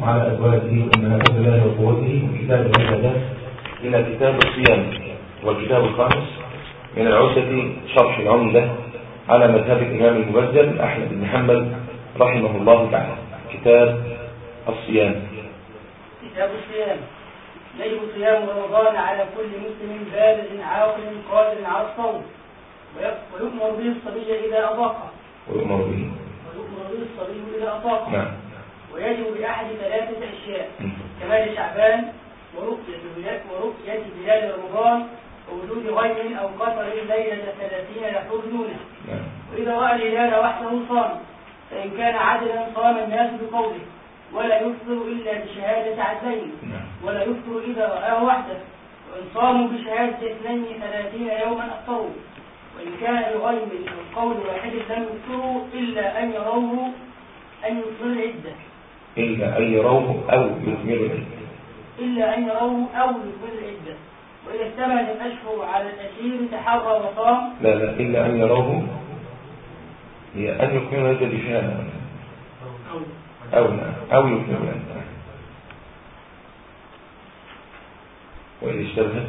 وعلى أزواجه ومنافذ الله وقوته من كتاب العبادات إلى كتاب الصيام والكتاب الخامس من العسة شرح العمدة على مذهب الإمام المبدل أحمد بن حنبل رحمه الله تعالى. كتاب الصيام. كتاب الصيام. يجب صيام رمضان على كل مسلم بالغ عاقل قادر على الصوم. ويؤمر به الصبي إذا أطاقه ويؤمر به. ويؤمر به الصبي إذا أطاقه نعم. ويجب بأحد ثلاثة أشياء. كمال شعبان ورؤية هلال ورؤية هلال رمضان ووجود غيم أو قطر ليلة ثلاثين يحول دونه نعم. وإذا رأى الهلال وحده صام فإن كان عدلا صام الناس بقوله ولا يفطر إلا بشهادة عدلين نعم. ولا يفطر إذا رآه وحده وإن صاموا بشهادة اثنين ثلاثين يوما أفطروا. وإن كان بغيم أو قول واحد لم يفطروا إلا أن يروه أن يكملوا العدة. إلا أن يروه أو يكملوا العدة إلا أن يروه أو يكملوا العدة وإذا اشتمل الأشهر على الأسير تحرى وصام. لا لا إلا أن يروه هي أن يكملوا العدة بشهادة. أو نعم أو يكملوا العدة وإذا اشتبهت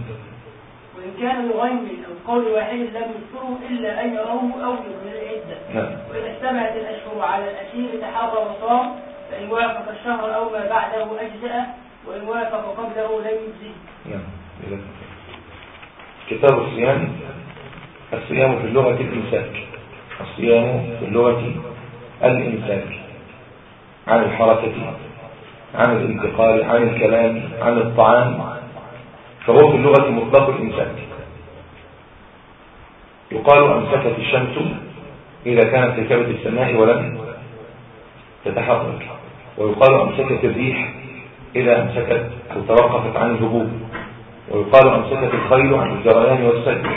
وإن كان بغيم أو قول واحد لم يذكره إلا أن يروه أو يكمل العدة نعم. وإذا اجتمعت الأشهر على الأسير تحرى وصام. فإن وافق الشهر أو ما بعده أجزأه وإن وافق قبله لم يجزه نعم كتاب الصيام الصيام في اللغة الإمساك الصيام في اللغة الإمساك عن الحركة عن الانتقال عن الكلام عن الطعام. فهو في اللغة مطلق الإمساك يقال أمسكت الشمس إذا كانت في كبد السماء ولم تتحرك. ويقال أمسكت الريح إذا أمسكت أو توقفت عن الهبوب ويقال أمسكت الخيل عن الجريان والسجد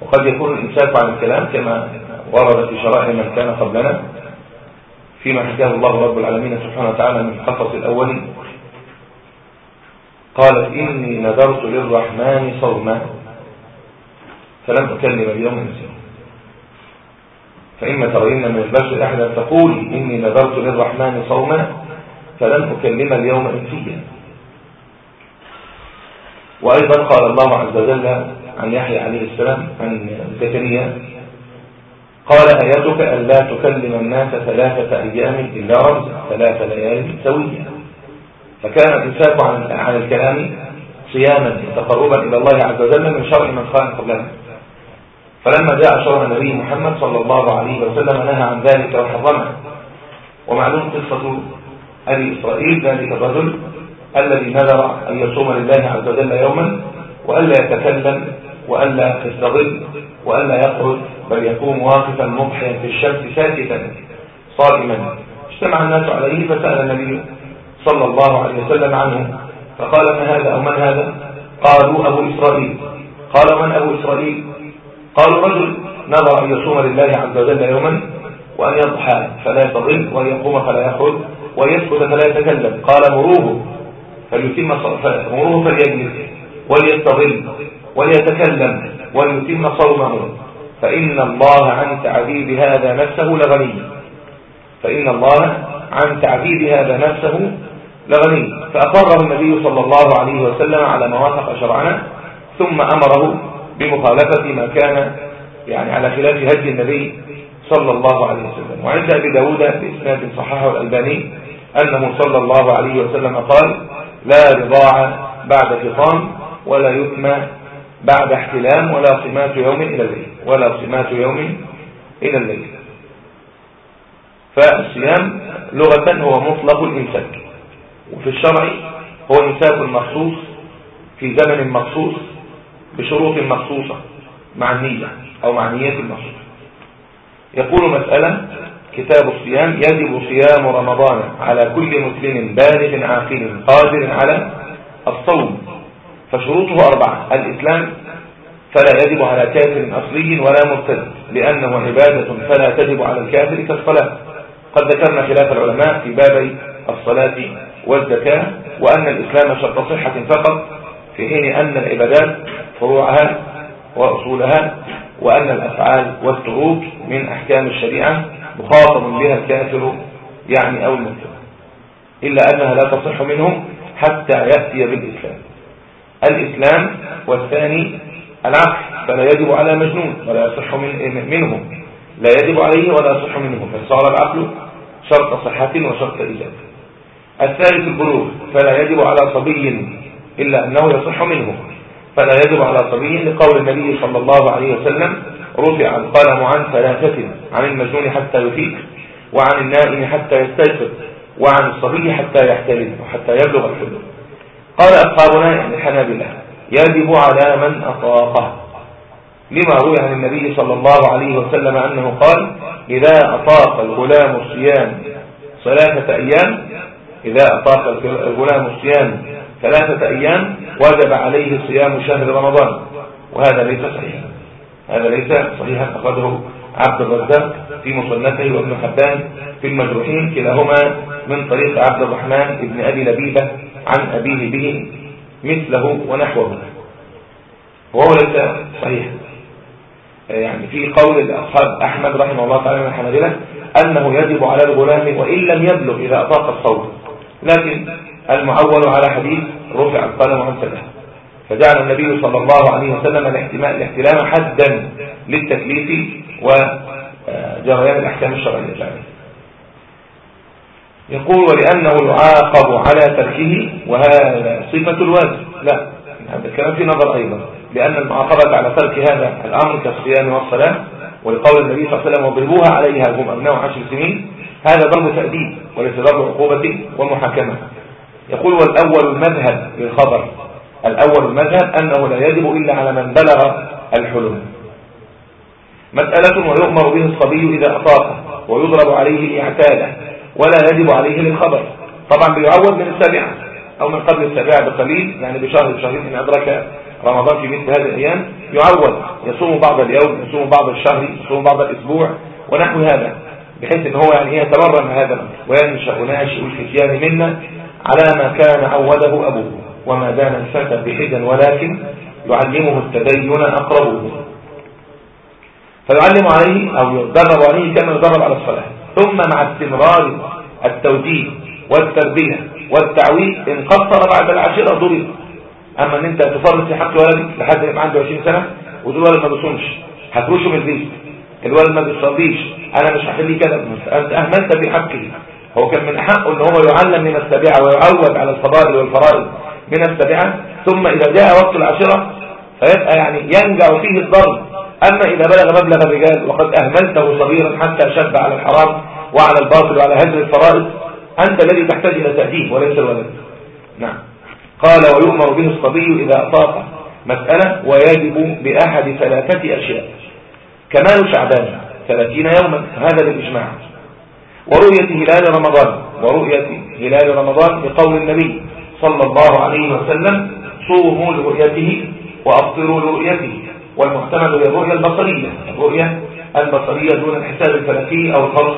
وقد يكون الإمساك عن الكلام كما ورد في شرائع من كان قبلنا فيما حكاه الله رب العالمين سبحانه وتعالى من قصص الأول. قالت إني نذرت للرحمن صوما فلم أكلم اليوم إنسان فإما ترين من البشر أحدا تقول إني نذرت للرحمن صوما فلن أكلم اليوم إنسيا. وأيضا قال الله عز وجل عن يحيى عليه السلام عن زكريا قال آياتك أن لا تكلم الناس ثلاثة أيام إلا رمزا ثلاث ليال سويا. فكان الإمساك عن عن الكلام صياما تقربا إلى الله عز وجل من شرع من كان قبلنا فلما جاء شرع النبي محمد صلى الله عليه وسلم نهى عن ذلك وحرمه. ومعلوم قصة أبي إسرائيل ذلك الرجل الذي نذر أن يصوم لله عز وجل يوما وألا يتكلم وألا يستظل وألا يخرج بل يكون واقفا مضحيا في الشمس ساكتا صائما. اجتمع الناس عليه فسأل النبي صلى الله عليه وسلم عنه فقال ما هذا أو من هذا؟ قالوا أبو إسرائيل. قال من أبو إسرائيل؟ قالوا رجل نظر أن يصوم لله عز وجل يوما وأن يضحى فلا يستظل وأن يقوم فلا يخرج ويسكت فلا يتكلم. قال مروه فليتم مروه فليجلس وليستظل وليتكلم وليتم صومه. فإن الله عن تعذيب هذا نفسه لغني. فإن الله عن تعذيب هذا نفسه لغني. فأقره النبي صلى الله عليه وسلم على ما وافق شرعنا ثم أمره بمخالفة ما كان يعني على خلاف هدي النبي صلى الله عليه وسلم. وعند أبي داود بإسناد صححه الألباني أنه صلى الله عليه وسلم قال لا رضاع بعد فطام ولا يثمى بعد احتلام ولا صمات يوم إلى الليل ولا صمات يوم إلى الليل. فالصيام لغة هو مطلق الإمساك وفي الشرع هو إمساك مخصوص في زمن مخصوص بشروط مخصوصة مع النية أو مع نية مخصوصة. يقول مسألة كتاب الصيام يجب صيام رمضان على كل مسلم بالغ عاقل قادر على الصوم فشروطه أربعة الإسلام فلا يجب على كافر أصلي ولا مرتد لأنه عبادة فلا تجب على الكافر كالصلاة. قد ذكرنا خلاف العلماء في بابي الصلاة والزكاة وأن الإسلام شرط صحة فقط في حين أن العبادات فروعها وأصولها وأن الأفعال والتروك من أحكام الشريعة مخاطب بها الكافر يعني أو المرتد إلا أنها لا تصح منه حتى يأتي بالإسلام. الإسلام والثاني العقل فلا يجب على مجنون ولا يصح من منه لا يجب عليه ولا يصح منه فصار العقل شرط صحة وشرط إجابة الثالث البلوغ فلا يجب على صبي إلا أنه يصح منه. فلا يجب على صبي لقول النبي صلى الله عليه وسلم رفع القلم عن ثلاثة عن المجنون حتى يفيق وعن النائم حتى يستيقظ وعن الصبي حتى يحتلم وحتى يبلغ الحلم. قال أصحابنا يعني الحنابلة يجب على من أطاقه لما روي عن النبي صلى الله عليه وسلم أنه قال إذا أطاق الغلام الصيام ثلاثة أيام إذا أطاق الغلام الصيام ثلاثة أيام وجب عليه صيام شهر رمضان. وهذا ليس صحيحا. هذا ليس صحيحا. أخذه عبد الرزاق في مصنفه وابن حبان في المجروحين. كلاهما من طريق عبد الرحمن ابن أبي لبيبة عن أبيه به مثله ونحوه. وهو ليس صحيح يعني في قول أصحاب أحمد رحمه الله تعالى من الحنابلة أنه يجب على الغلام وإن لم يبلغ إذا أطاق الصوم لكن المعول على حديث رفع القلم عن سبع فجعل النبي صلى الله عليه وسلم الاحتلام حدا للتكليف وجريان الأحكام الشرعية يقول ولأنه يعاقب على تركه وهذا صفة الواجب. لا هذا الكلام في نظر أيضا. لأن المعاقبة على ترك هذا الأمر كالصيام والصلاة ولقول النبي صلى الله عليه وسلم وضربوها عليها هم أبناء عشر سنين هذا ضرب تأديب وليس ضرب عقوبة ومحاكمة. يقول والأول المذهب للخبر. الأول المذهب أنه لا يجب إلا على من بلغ الحلم. مسألة ويؤمر به الصبي إذا أطاق ويضرب عليه إعتاده ولا يجب عليه للخبر. طبعا بيعود من السابعة أو من قبل السابعة بقليل يعني بشهر بشهرين إن أدرك رمضان في مثل هذه الأيام يعود يصوم بعض اليوم يصوم بعض الشهر يصوم بعض الأسبوع ونحو هذا بحيث إن هو يعني يتمرن هذا وينشأ ناشئ الفتيان منا. على ما كان عوده أبوه وما دان الفتى بحدا ولكن يعلمه التدين أقربه. فيعلم عليه أو يدرب عليه كما يدرب على الصلاة. ثم مع استمرار التوجيه والتربية والتعويض إن قصر بعد العشرة ضرب. أما أن أنت تفرط في حق ولدك لحد ما عنده 20 سنة وتقول ولد ما بيصومش. هتروشه من البيت. الولد ما بيصليش. أنا مش هخليه كده أنت أهملت في حقه هو كان من حقه إن هو يعلم من السابعة ويعود على الفضائل والفرائض من السابعة ثم إذا جاء وقت العشرة فيبقى يعني ينجع فيه الضرب أما إذا بلغ مبلغ الرجال وقد أهملته صغيرا حتى شب على الحرام وعلى الباطل وعلى هجر الفرائض أنت الذي تحتاج إلى تأديب وليس الولد. نعم. قال ويؤمر به الصبي إذا أطاق مسألة ويجب بأحد ثلاثة أشياء. كمال شعبان ثلاثين يوما هذا بالإجماع ورؤية هلال رمضان ورؤية هلال رمضان بقول النبي صلى الله عليه وسلم صوموا لرؤيته وأفطروا لرؤيته والمحتمل هي الرؤية البصرية الرؤية البصرية دون الحساب الفلكي أو الفرص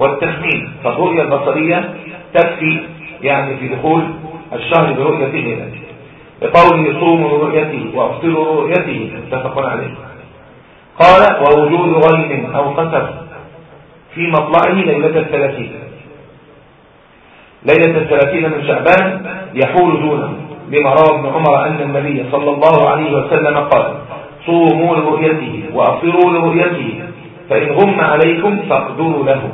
والتخمين. فالرؤية البصرية تكفي يعني في دخول الشهر برؤية هلال. بقوله صوموا لرؤيته وأفطروا لرؤيته متفق عليه. قال ووجود غيم أو قتر في مطلعه ليلة الثلاثين. ليلة الثلاثين من شعبان يحول دونه لما روى ابن عمر أن النبي صلى الله عليه وسلم قال صوموا لرؤيته وأفطروا لرؤيته فإن غم عليكم فاقدروا له.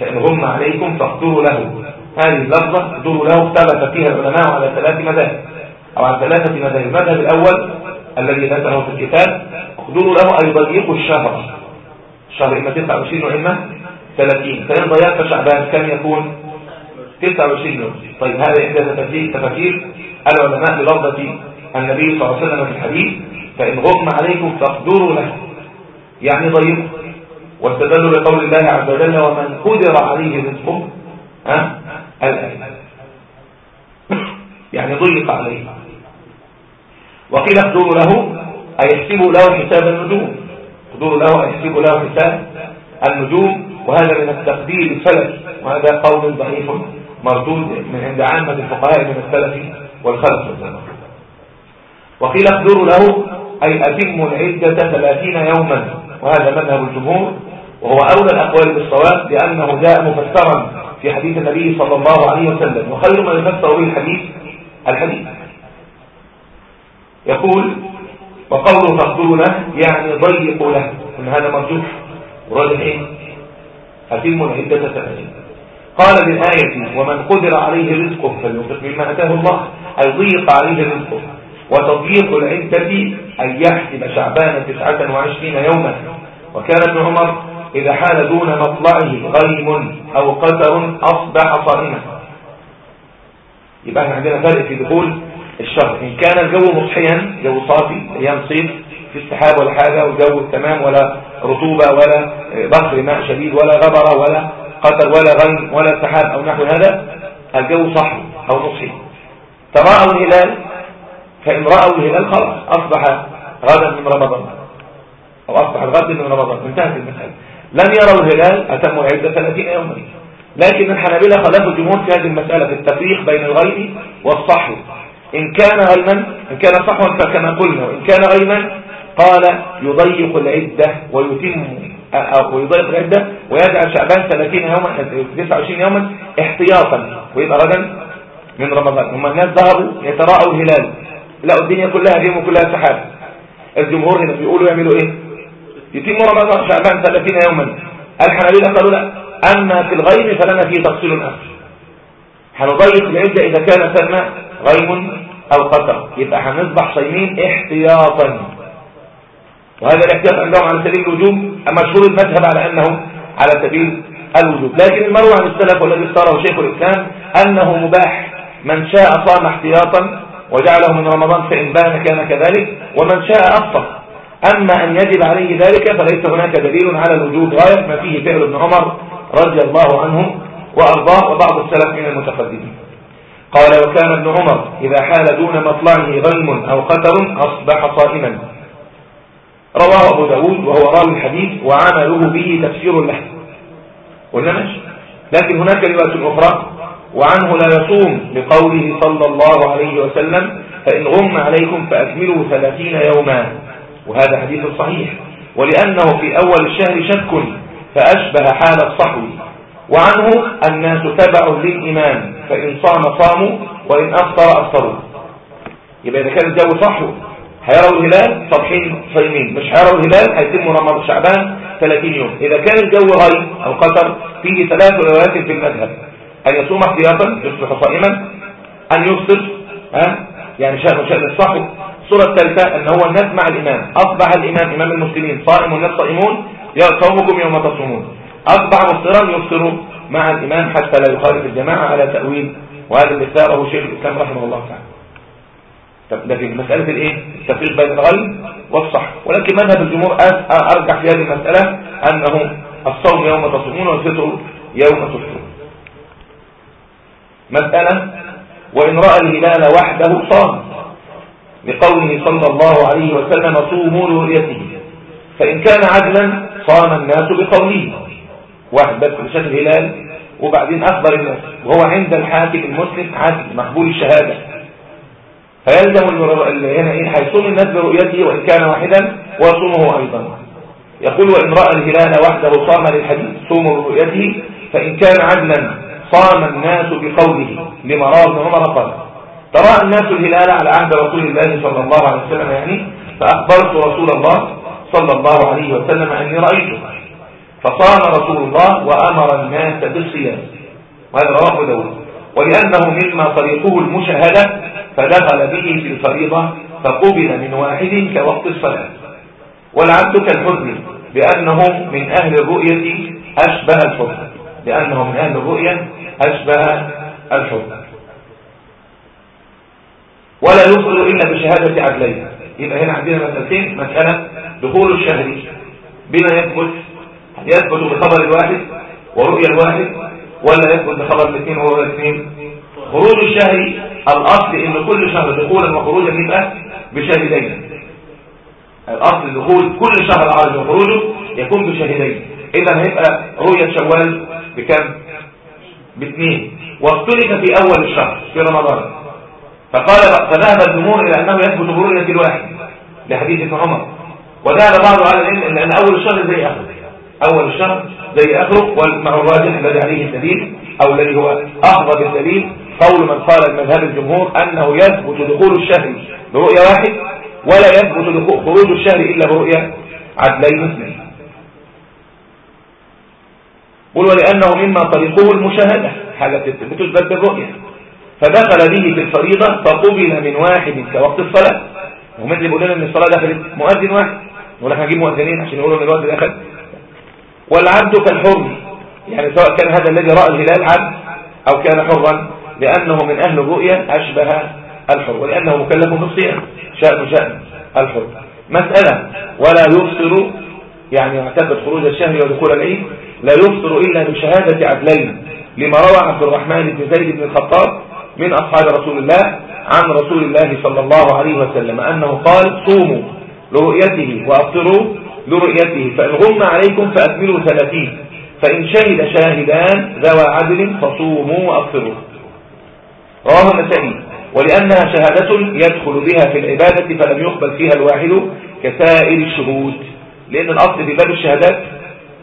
فإن غم عليكم فاقدروا له. هذه اللفظة اقدروا له ثبت فيها العلماء على ثلاث مذاهب. أو على ثلاثة مذاهب. المذهب الأول الذي ذكره في الكتاب اقدروا له أن يضيقوا الشهر. الشهر إما 29 وإما 30 فإن ضيقت شعبان. كم يكون؟ 29 يوم. طيب هذا إحدى تفكير العلماء بلفظة النبي صلى الله عليه وسلم في الحديث فإن غم عليكم فاقدروا له. يعني ضيقوا واستدلوا بقول الله عز وجل ومن قدر عليه رزقه ها؟ الآية يعني ضيق عليه. وقيل اقدروا له أي يحسبوا له حساب النجوم. اقدروا له أي يحسبوا له حساب النجوم. وهذا من التقدير الفلكي وهذا قول ضعيف مردود من عند عامة الفقهاء من السلف والخلف وقيل اقدروا له أي أتموا العدة ثلاثين يوما وهذا مذهب الجمهور وهو أولى الأقوال بالصواب لأنه جاء مفسرا في حديث النبي صلى الله عليه وسلم وخير ما يفسر به الحديث الحديث. يقول وقوله فاقدروا له يعني ضيقوا له ان هذا مرجوح وراجح إيه اتم العده ثلاثين قال بالآية ومن قدر عليه رزقه فلينفق مما أتاه الله. أي ضيق عليه رزقه. وتضييق العدة أن يحسب شعبان تسعة وعشرين يوما. وكان ابن عمر إذا حال دون مطلعه غيم أو قدر أصبح صائما. يبقى إحنا عندنا فرق في دخول الشهر. إن كان الجو مصحيا جو صافي أيام صيف في استحاب ولا حاجة والجو تمام ولا رطوبة ولا بخر ماء شديد ولا غبرة ولا قدر ولا غيم ولا سحاب أو نحو هذا الجو صحي أو مصحي تراءوا الهلال فإن رأوا الهلال خلاص أصبح غدا من رمضان. أو أصبح الغد من رمضان. انتهت المسألة. لم يروا الهلال أتموا العدة 30 يوما. لكن الحنابلة خلافوا الجمهور في هذه المسألة في التفريق بين الغيب والصحو. إن كان غيما إن كان صحوا فكما قلنا وإن كان غيما قال يضيق العدة ويتم ويضيق العدة ويجعل شعبان 30 يوما 29 يوما احتياطا. ويبقى غدا من رمضان. هم الناس ذهبوا يتراءوا الهلال. لقوا الدنيا كلها اليوم كلها سحاب. الجمهور هنا بيقولوا يعملوا إيه؟ يتم رمضان شعبان 30 يوما. الحنابلة قالوا لا أما في الغيم فلنا فيه تفصيل آخر. هنضيق العدة إذا كان ثم غيم أو قطر يبقى هنصبح صايمين احتياطا. وهذا الاحتياط عندهم على سبيل الوجوب مشهور المذهب على أنه على سبيل الوجوب. لكن المروع عن السلف والذي اختاره شيخ الإسلام أنه مباح. من شاء صام احتياطا وجعله من رمضان فإن بان كان كذلك ومن شاء أفطر. أما أن يجب عليه ذلك فليس هناك دليل على الوجوب. غاية ما فيه فعل ابن عمر رضي الله عنه وأرضاه وبعض السلف من المتقدمين. قال وكان ابن عمر إذا حال دون مطلعه غيم أو قتر أصبح صائما. رواه أبو داود وهو راوي الحديث وعمله به تفسير له قلنا ماشي. لكن هناك رواية أخرى وعنه لا يصوم لقوله صلى الله عليه وسلم فإن غم عليكم فأكملوا ثلاثين يوما. وهذا حديث صحيح. ولأنه في أول الشهر شك فأشبه حال الصحو. وعنه الناس تبع للإمام فإن صام صاموا وإن أفطر أفطروا. يبقى إذا كان الجو صحو. هيروا الهلال صبحين صيمين مش هيروا الهلال هيتم رمضان شعبان 30 يوم. إذا كان الجو غيم أو قطر فيه ثلاث روايات في المذهب. أن يصوم احتياطا يصبح صائما. أن يفطر ها؟ يعني شأن شأن الصحو. الصورة الثالثة أن هو الناس مع الإمام. أصبح الإمام إمام المسلمين صائم والناس صائمون صومكم يوم تصومون. أصبح مفطرا يفطر مع الإمام حتى لا يخالف الجماعة على تأويل وهذا اللي اختاره شيخ الإسلام رحمه الله تعالى. طب ده في مسألة الإيه؟ التفريق بين الغل والصح. ولكن مذهب الجمهور أرجح في هذه المسألة أنه الصوم يوم تصومون والفطر يوم تفطرون. مسألة وإن رأى الهلال وحده صام لقوله صلى الله عليه وسلم صوموا لرؤيته. فإن كان عدلا صام الناس بقوله واحد بس شاف الهلال. وبعدين أخبر الناس وهو عند الحاكم المسلم عدل مقبول الشهادة. فيلزم هنا إيه؟ هيصوم الناس برؤيته وإن كان واحدا وصومه أيضا. يقول وإن رأى الهلال وحده صام للحديث صوموا برؤيته فإن كان عدلا صام الناس بقوله بن عمر قال. ترى الناس الهلال على عهد رسول الله صلى الله عليه وسلم يعني؟ فأخبرت رسول الله صلى الله عليه وسلم أني رأيته. فصام رسول الله وأمر الناس بالصيام. وهذا رواه داود. ولأنه مما طريقه المشاهدة فدخل به في الفريضة فقبل من واحد كوقت الصلاة. والعبد كالحزن لأنه من أهل الرؤية أشبه الحزن لأنه من أهل الرؤية أشبه الحزن ولا يفضل إلا بشهادة عدلين. يبقى هنا عندنا مسألتين مسألة دخول الشهر. بما يثبت؟ يثبت بخبر الواحد ورؤية الواحد ولا يثبت بخبر الاثنين ورؤية الاثنين؟ خروج الشهر الأصل إن كل شهر دخولا وخروجا يبقى بشاهدين الأصل دخول كل شهر عرض وخروجه يكون بشاهدين إذا هيبقى رؤية شوال بكم؟ باثنين. واختلف في أول الشهر في رمضان. فقال فذهب الجمهور إلى أنه يثبت برؤية الواحد لحديث ابن عمر. وذهب بعض على العلم أن أول الشهر زي آخره. أول الشهر زي آخره والمع الراجح الذي عليه الدليل أو الذي هو أفضل بالدليل قول من قال المذهب الجمهور أنه يثبت دخول الشهر برؤية واحد ولا يثبت خروج الشهر إلا برؤية عدلين اثنين قل ولأنه مما طريقه المشاهدة حاجة بتثبت بالرؤية. فدخل به في الفريضة فقبل من واحد كوقت الصلاة. ومن اللي بيقول لنا إن الصلاة دخلت مؤذن واحد. ولا هنجيب مؤذنين عشان يقولوا إن الوقت دخل. والعبد كالحر يعني سواء كان هذا الذي رأى الهلال عبد أو كان حرا. لأنه من أهل الرؤية أشبه الحر ولأنه مكلف بالصيام شأن شأن الحر. مسألة ولا يفطر يعني يعتقد خروج الشهر ودخول العيد لا يفطر إلا بشهادة عدلين لما روى عبد الرحمن بن زيد بن الخطاب من أصحاب رسول الله عن رسول الله صلى الله عليه وسلم أنه قال صوموا لرؤيته وأفطروا لرؤيته فإن غم عليكم فأكملوا ثلاثين فإن شهد شاهدان ذوى عدل فصوموا وأفطروا. رواه النسائي. ولأنها شهادة يدخل بها في العبادة فلم يقبل فيها الواحد كسائر الشهود. لأن الأصل في باب الشهادات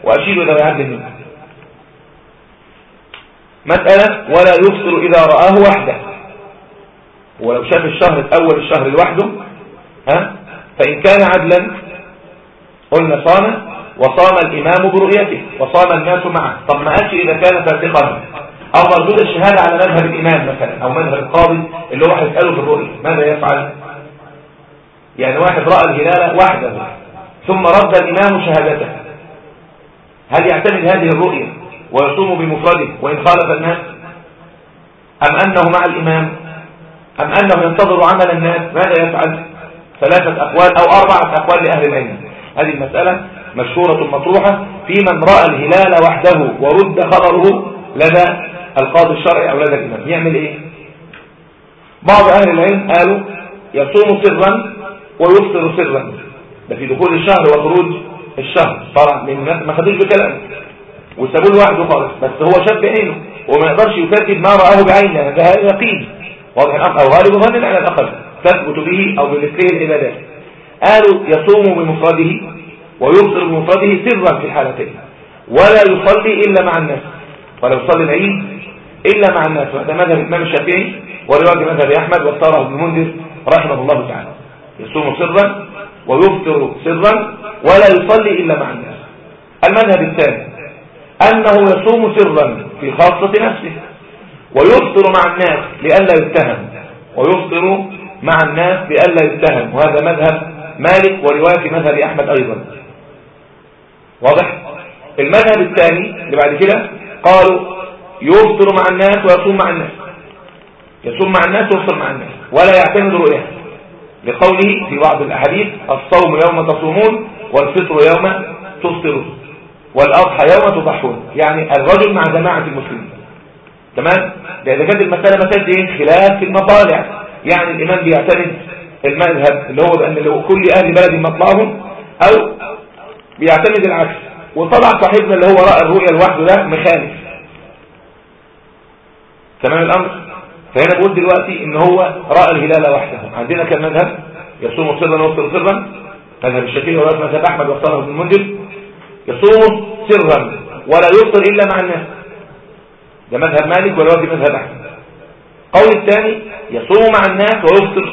وأشيد ذوي عدل منه. مسألة ولا يفطر إذا رآه وحده. ولو شاف الشهر أول الشهر لوحده ها فإن كان عدلا قلنا صام وصام الإمام برؤيته وصام الناس معه طب ما قالش إذا كان فاسقا أو مردود الشهادة على مذهب الإمام مثلا أو مذهب القاضي اللي هو هيسأله في الرؤية ماذا يفعل؟ يعني واحد رأى الهلال وحده ثم رد الإمام شهادته. هل يعتمد هذه الرؤية ويصوم بمفرده وإن خالف الناس؟ أم أنه مع الإمام؟ أم أنه ينتظر عمل الناس؟ ماذا يفعل؟ ثلاثة أقوال أو أربعة أقوال لأهل العلم. هذه المسألة مشهورة مطروحة. في من رأى الهلال وحده ورد خبره لدى القاضي الشرعي أو لدى الإمام. يعمل إيه؟ بعض أهل العلم قالوا يصوم سرا ويفطر سرا. ده في دخول الشهر وخروج الشهر. طبعا ما خدوش بكلامه وسابوه لوحده خالص. بس هو شاف بعينه وما يقدرش يكذب ما رآه بعينه. ده يقين. واضح الأمر أو غالب ظن على الأقل تثبت به أو بمثله العبادات قالوا يصوم بمفرده ويبصر بمفرده سرا في الحالتين. ولا يصلي إلا مع الناس. ولا يصلي العيد إلا مع الناس. وهذا مذهب الإمام الشافعي ورواية مذهب أحمد واختاره ابن المنذر رحمه الله تعالى. يصوم سرا ويفطر سرا ولا يصلي إلا مع الناس. المذهب الثاني أنه يصوم سرا في خاصة نفسه ويفطر مع الناس لئلا يتهم ويفطر مع الناس لئلا يتهم. وهذا مذهب مالك ورواية مذهب أحمد أيضا. واضح؟ المذهب الثاني اللي بعد كده قالوا يفطر مع الناس ويصوم مع الناس. يصوم مع الناس ويفطر مع الناس. ولا يعتمد رؤيته لقوله في بعض الأحاديث الصوم يوم تصومون والفطر يوم تفطرون. والأضحى يوم تضحون. يعني الرجل مع جماعة المسلمين. تمام؟ إذا كانت المسألة مسألة إيه؟ خلاف في المطالع. يعني الإمام بيعتمد المذهب اللي هو بأن لو كل أهل بلد مطلعهم أو بيعتمد العكس. وطبعا صاحبنا اللي هو رأى الرؤية لوحده ده مخالف. تمام الأمر؟ فهنا بقول دلوقتي إن هو رأى الهلال وحده. عندنا كم مذهب يصوم سرا ويفطر سرا. مذهب الشافعي ورأى مذهب أحمد واختاره ابن المنذر. يصوم سرا ولا يفطر إلا مع الناس. ده مذهب مالك ورواية مذهب أحمد؟ قول الثاني يصوم مع الناس ويفطر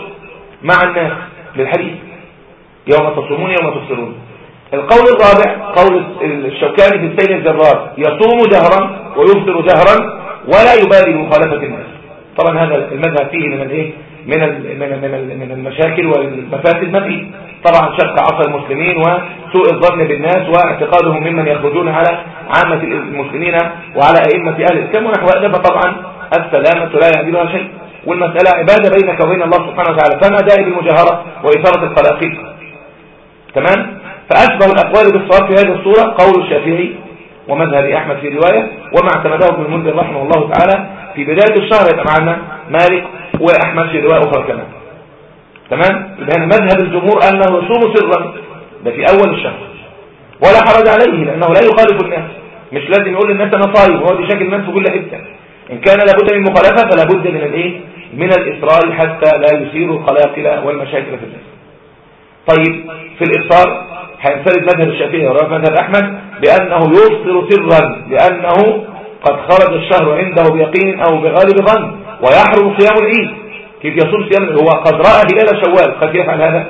مع الناس للحديث. يوم تصومون يوم تفطرون القول الرابع قول الشوكاني في السيل الجرار يصوم جهرا ويفطر جهرا ولا يبالي بمخالفة الناس طبعا هذا المذهب فيه من الايه من من من المشاكل والمفاسد ما فيه. طبعا شق عصى المسلمين وسوء الظن بالناس واعتقادهم ممن يخرجون على عامة المسلمين وعلى أئمة أهل الإسلام ونحو هذا فطبعا السلامة لا يعدلها شيء. والمسألة عبادة بينك وبين الله سبحانه وتعالى فما داعي بالمجاهرة وإثارة القلاقيل تمام؟ فأشبه الأقوال بالصواب في هذه الصورة قول الشافعي ومذهب أحمد في رواية وما اعتمده ابن المنذر رحمه الله تعالى في بداية الشهر يبقى معنا مالك وأحمد في رواية أخرى كمان. تمام؟ هنا مذهب الجمهور أنه يصوم سرا. ده في أول الشهر. ولا حرج عليه لأنه لا يخالف الناس. مش لازم يقول للناس أنا صايم وهو بيشكل الناس في كل حتة. إن كان لابد من مخالفة فلا بد من الإيه؟ من الإصرار حتى لا يثير القلاقل والمشاكل في الناس. طيب في الإفطار هينفرد مذهب الشافعي ورواية مذهب أحمد. بأنه يفطر سرا لأنه قد خرج الشهر عنده بيقين أو بغالب ظن ويحرم صيام العيد. كيف يصوم صيام هو قد رأى هلال شوال. قد يفعل هذا؟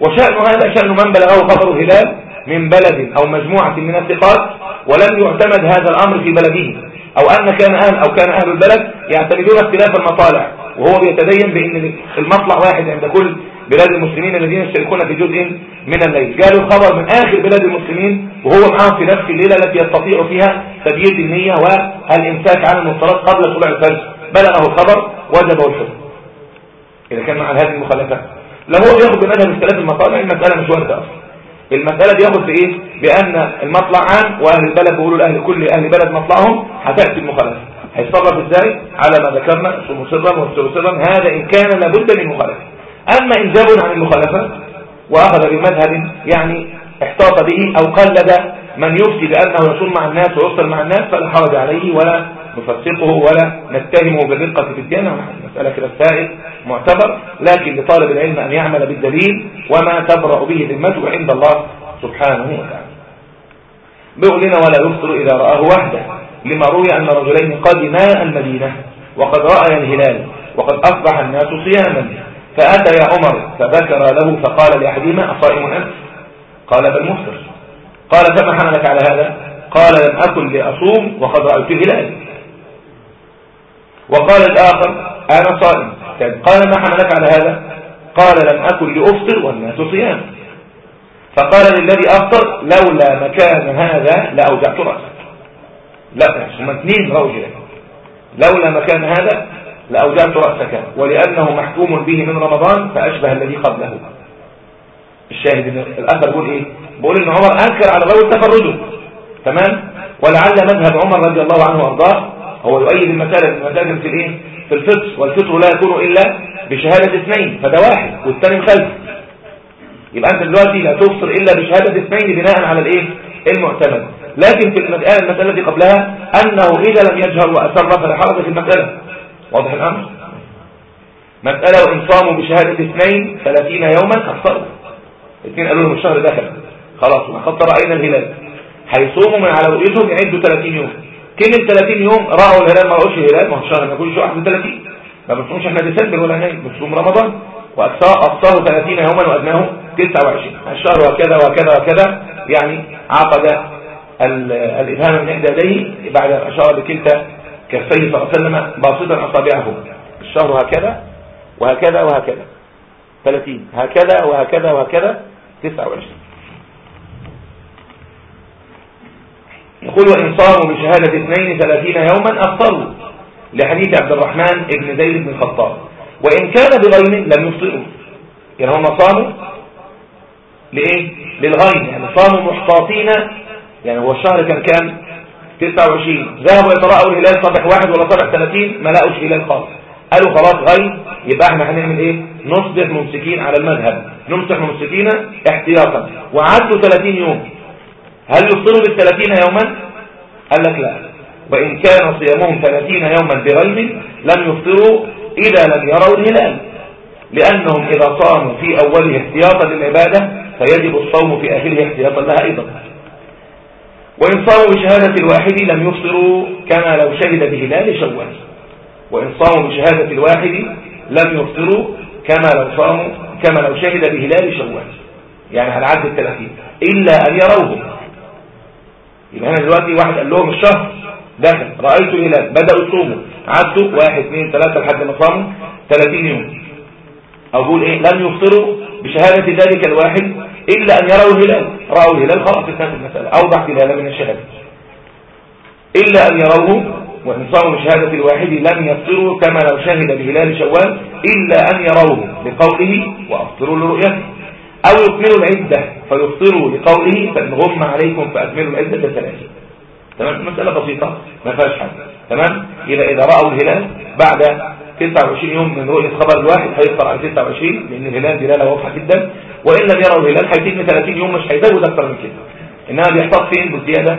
وشأن هذا شأن من بلغه خبر الهلال من بلد أو مجموعة من الثقات ولم يعتمد هذا الأمر في بلده. أو أن كان أهل أو كان أهل البلد يعتمدون اختلاف المطالع وهو بيتدين بأن المطلع واحد عند كل بلاد المسلمين الذين يشتركون في جزء من الليل. قالوا الخبر من آخر بلاد المسلمين وهو معهم في نفس الليلة التي يستطيع فيها تبييت النية والإمساك عن المفترض قبل طلوع الفجر. بلغه الخبر وجبه الحكم إذا كان مع هذه المخالفات لو هو يأخذ بمذهب اختلاف المطالع المسألة مش واردة أصلا. المسألة بياخد في إيه بأن المطلع عام وأهل البلد بيقولوا لأهل كل أهل بلد مطلعهم هتأتي المخالفة. هيتصرف إزاي؟ على ما ذكرنا مصرا ومصرا هذا إن كان لابد من مخالفة. أما إن جاب عن المخالفة وأخذ بمذهب يعني احتاط به أو قلد من يفتي بأنه يصوم مع الناس ويفطر مع الناس فلا حرج عليه ولا نفسقه ولا نتهمه بالرقة في الديانة مسألة كده السائل معتبر لكن لطالب العلم أن يعمل بالدليل وما تبرأ به ذمته عند الله سبحانه وتعالى. بيقول لنا ولا يفطر إذا رآه وحده لما روي أن رجلين قدما المدينة وقد رأى الهلال وقد أصبح الناس صياما. فأتى يا عمر فذكر له فقال لأحدهما أصائم أنت؟ قال بل مفطر. قال فما حملك على هذا؟ قال لم أكن لأصوم وقد رأيت الهلال وقال الآخر أنا صائم. قال ما حملك على هذا؟ قال لم أكن لأفطر والناس صيام. فقال للذي أفطر لولا مكان هذا لأوجعت رأسك. لا هم اثنين روجه لولا مكان هذا لأوجعت رأسك ولأنه محكوم به من رمضان فأشبه الذي قبله. الشاهد إن الأثر بيقول إيه؟ بيقول إن عمر أنكر على الرجل تفرده تمام؟ ولعل مذهب عمر رضي الله عنه وأرضاه. هو يؤيد المسألة المسألة في الإيه؟ في الفطر والفطر لا يكون إلا بشهادة اثنين فده واحد والثاني مخلف يبقى أنت دلوقتي لا تفطر إلا بشهادة اثنين بناء على الإيه؟ المعتمد. لكن في المسألة المسألة التي قبلها أنه إذا لم يجهر وأسر فلا حرج في المسألة. واضح الأمر؟ مسألة وإن صاموا بشهادة اثنين ثلاثين يوما أفطروا اثنين قالوا لهم الشهر دخل خلاص وقد رأينا الهلال؟ هيصوموا من على رؤيتهم يعدوا 30 يوم. كلمة 30 يوم رأوا الهلال ما رأوش الهلال ما هو الشهر ما يكونش 31 ما بنصومش إحنا ديسمبر ولا يناير بنصوم رمضان. وأقصاه 30 يوما وأدناه 29 الشهر وكذا وكذا وكذا. يعني عقد الإبهام من إحدى يديه بعد أشار بكلتا كفيه صلى الله عليه وسلم باسطا أصابعه الشهر هكذا وهكذا وهكذا. 30 هكذا وهكذا وهكذا. 29 يقول وإن صاموا بشهادة اثنين ثلاثين يوما أفطروا لحديث عبد الرحمن ابن زيد بن الخطاب. وإن كان بغيم لم يفطروا. يعني هم صاموا لإيه؟ للغيم. يعني صاموا محتاطين. يعني هو الشهر كان كام؟ 29 ذهبوا يتراءوا الهلال صبح واحد ولا صبح 30 ما لقوش هلال خالص. قالوا خلاص غيم يبقى إحنا هنعمل إيه؟ نصبح ممسكين على المذهب. نمسك ممسكين احتياطا. وعدوا 30 يوم. هل يفطروا بالثلاثين يوما؟ قال لك لا. وإن كان صيامهم ثلاثين يوما بغيم لم يفطروا إذا لم يروا الهلال. لأنهم إذا صاموا في أوله احتياطا للعبادة فيجب الصوم في آخره احتياطا لها أيضا. وإن صاموا بشهادة الواحد لم يفطروا كما لو شهد بهلال شوال. وإن صاموا بشهادة الواحد لم يفطروا كما لو صاموا كما لو شهد بهلال شوال. يعني هنعد الثلاثين إلا أن يروه يبقى هنا دلوقتي واحد قال لهم الشهر دخل رأيت الهلال بدأوا يصوموا. عدوا. واحد اثنين ثلاثة لحد ما صاموا. 30 يوم. أو بقول إيه؟ لم يفطروا بشهادة ذلك الواحد إلا أن يروا الهلال. رأوا الهلال خلاص انتهت المسألة. أوضح الهلال من الشهادة. إلا أن يروه وإن صاموا بشهادة الواحد لم يفطروا كما لو شهد بهلال شوال إلا أن يروه لقوله وأفطروا لرؤيته. أو يكملوا العدة فيفطروا لقوله فإن غم عليكم فأكملوا العدة ثلاثين تمام؟ المسألة بسيطة ما فيهاش حاجة. تمام؟ إذا إذا رأوا الهلال بعد 29 يوم من رؤية خبر الواحد هيفطر على 26 لأن الهلال دلالة واضحة جدا. وإن لم يروا الهلال هيتم 30 يوم مش هيزود أكثر من كده. إنما بيحتاط فين بالزيادة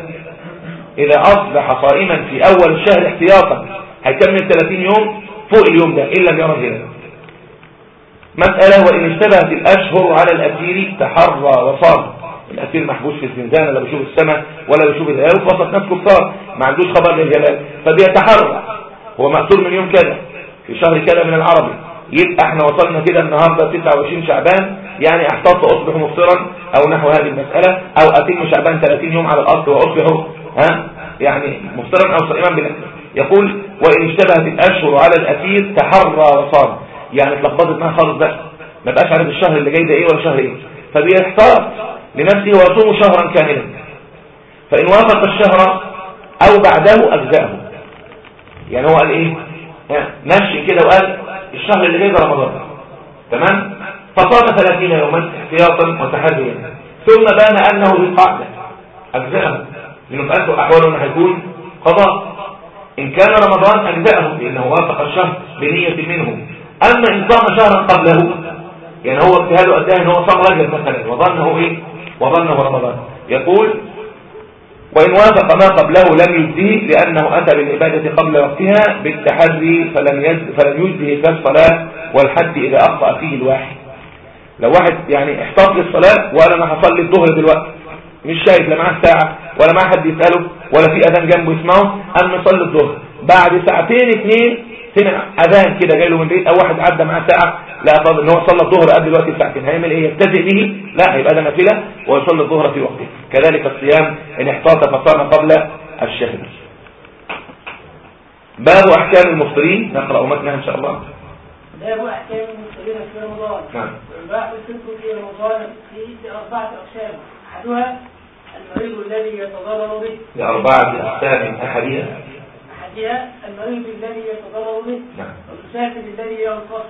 إذا أصبح صائما في أول الشهر احتياطا هيكمل 30 يوم فوق اليوم ده إن لم يرى الهلال. مسألة وإن اشتبهت الأشهر على الأسير تحرى وصام الأسير محبوس في الزنزانة لا بيشوف السماء ولا بيشوف الهلال وفي وسط ناس كفار ما عندوش خبر للهلال. فبيتحرى. هو مقتول من يوم كذا في شهر كذا من العربي. يبقى إحنا وصلنا كده النهاردة 29 شعبان يعني احتاط أصبح مفطرا أو نحو هذه المسألة أو أتم شعبان 30 يوم على الاصل وأصبح ها يعني مفطرا أو صائما بالله يقول وإن اشتبهت الأشهر على الاسير تحرى وصام يعني اتلخبطت معاه خالص بقى. ما بقاش عارف الشهر اللي جاي ده إيه ولا شهر إيه. فبيحتاط لنفسه ويصوم شهرا كاملا. فإن وافق الشهر أو بعده أجزأه. يعني هو قال إيه؟ ماشي كده وقال الشهر اللي جاي ده رمضان. تمام؟ فصام 30 يوما احتياطا وتحريا ثم بان أنه ذي القعدة. اجزاه لأنه في احواله انه هيكون قضاء. إن كان رمضان اجزاه لأنه وافق الشهر بنية منه أما إن صام شهرا قبله يعني هو اجتهاده أداه إن هو صام رجل مثلا وظنه إيه؟ وظنه رمضان. يقول وإن وافق ما قبله لم يجزه لأنه أتى بالعبادة قبل وقتها بالتحري فلم فلم يجزه كالصلاة والحد إذا أخطأ فيه الواحد لو واحد يعني احتاط للصلاة وقال أنا هصلي الظهر دلوقتي مش شايف لا معاه ساعة ولا معاه حد يسأله ولا في أذان جنبه يسمعه أم يصلي الظهر. بعد ساعتين اثنين سمع أذان كده جاي له من بعيد أو واحد عدى معاه ساعة لا طب إن هو صلى الظهر قبل دلوقتي بساعتين هيعمل إيه؟ يبتدئ به؟ لا هيبقى ده نافلة ويصلي الظهر في وقته. كذلك الصيام إن احتاط فصام قبل الشهر. باب أحكام المفطرين. نقرأ متنها إن شاء الله. باب أحكام المفطرين في رمضان. نعم. ويباح الفطر في رمضان في أربعة أقسام. أحدها المريض الذي يتضرر به. لاربعه أقسام احدها أحدها المريض الذي يتضرر به نعم. والمسافر الذي ينقص.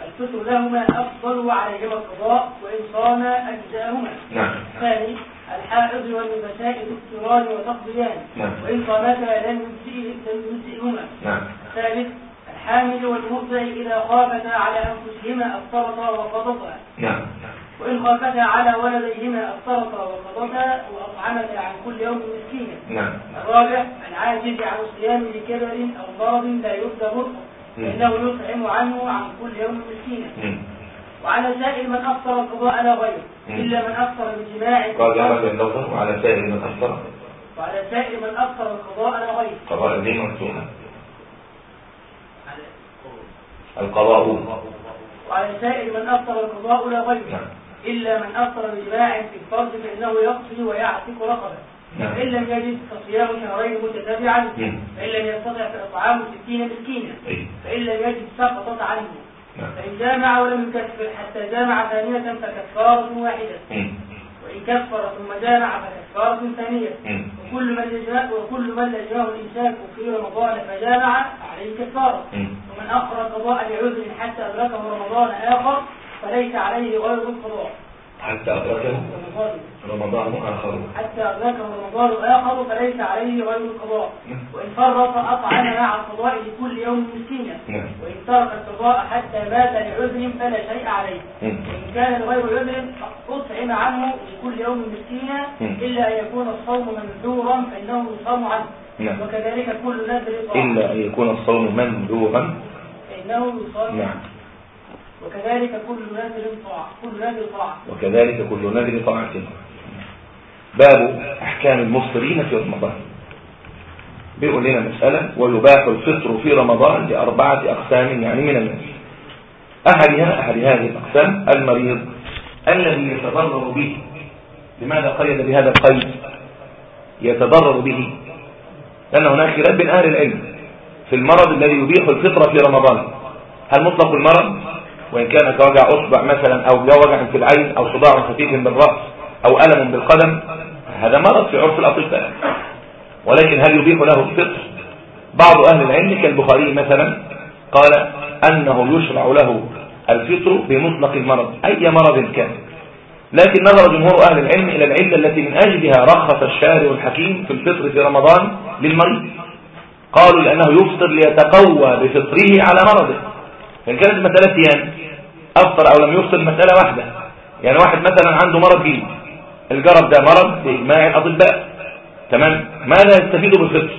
الفطر لهما أفضل وعليهما القضاء وإن صام أجزاءهما نعم. الثاني الحائض والنفساء تفطران وتقضيان نعم. وإن صامتا لم يجزئه لم يجزئهما. الثالث الحامل والمرضع إذا خافتا على أنفسهما أفطرتا وقضتا. نعم. وإن خافتا على ولديهما أفطرتا وقضتا وأطعمتا عن كل يوم مسكينا. نعم. الرابع العاجز عن الصيام لكبر أو مرض لا يبدأ مرضه فإنه يطعم عنه عن كل يوم مسكينا. وعلى سائر من أفطر القضاء لا غيره مم. إلا من أفطر بجماع قال يا رجل وعلى سائر من أفطر. وعلى سائر من أفطر القضاء لا غيره. قضاء دي مفتوحة. القضاء. وعلى سائر من أفطر القضاء لا نعم. إلا من أفطر بجماع في الفرض فإنه يقضي ويعتق رقبة نعم. فإن لم يجد فصيام شهرين متتابعا مم. فإن لم يستطع فإطعام ستين مسكينا. فإن لم يجد سقطت عنه نعم فإن جامع ولم يكفر حتى جامع ثانية فكفارة واحدة. وإن كفر ثم جامع فكفارة ثانية. وكل من لجاه وكل من لجاه الإمساك في رمضان فجامع عليه كفارة. ومن أخر قضاء لعذر حتى أدركه رمضان آخر فليس عليه غير القضاء حتى أدركه رمضان آخر. حتى أدركه رمضان آخر فليس عليه غير القضاء نعم. وإن فرط أطعم مع القضاء لكل يوم مسكينا. نعم. وإن ترك القضاء حتى مات لعذر فلا شيء عليه. مم. وإن كان لغير عذر أطعم عنه لكل يوم مسكينا. مم. إلا أن يكون الصوم منذورا فإنه يصام عنه. نعم. وكذلك كل نذر إلا أن يكون الصوم مندوبا فإنه يصام نعم. وكذلك كل نذر طاعة كل نذر طاعة. وكذلك كل نذر طاعة. باب أحكام المفطرين في رمضان. بيقول لنا مسألة ويباح الفطر في رمضان لأربعة أقسام يعني من الناس. أحدها أحد هذه الأقسام المريض الذي يتضرر به. لماذا قيد بهذا القيد؟ يتضرر به. لأن هناك خلاف بين أهل العلم في المرض الذي يبيح الفطر في رمضان. هل مطلق المرض؟ وإن كان كوجع أصبع مثلا أو وجع في العين أو صداع خفيف بالرأس أو ألم بالقدم هذا مرض في عرف الأطباء. ولكن هل يبيح له الفطر بعض أهل العلم كالبخاري مثلا قال أنه يشرع له الفطر بمطلق المرض أي مرض كان. لكن نظر جمهور أهل العلم إلى العلة التي من أجلها رخص الشارع الحكيم في الفطر في رمضان للمريض. قالوا لأنه يفطر ليتقوى بفطره على مرضه. فإن كانت المسألة أيام أفطر أو لم يفطر مسألة واحدة. يعني واحد مثلا عنده مرض جلد الجرب ده مرض بإجماع الأطباء. تمام؟ ماذا يستفيد بالفطر؟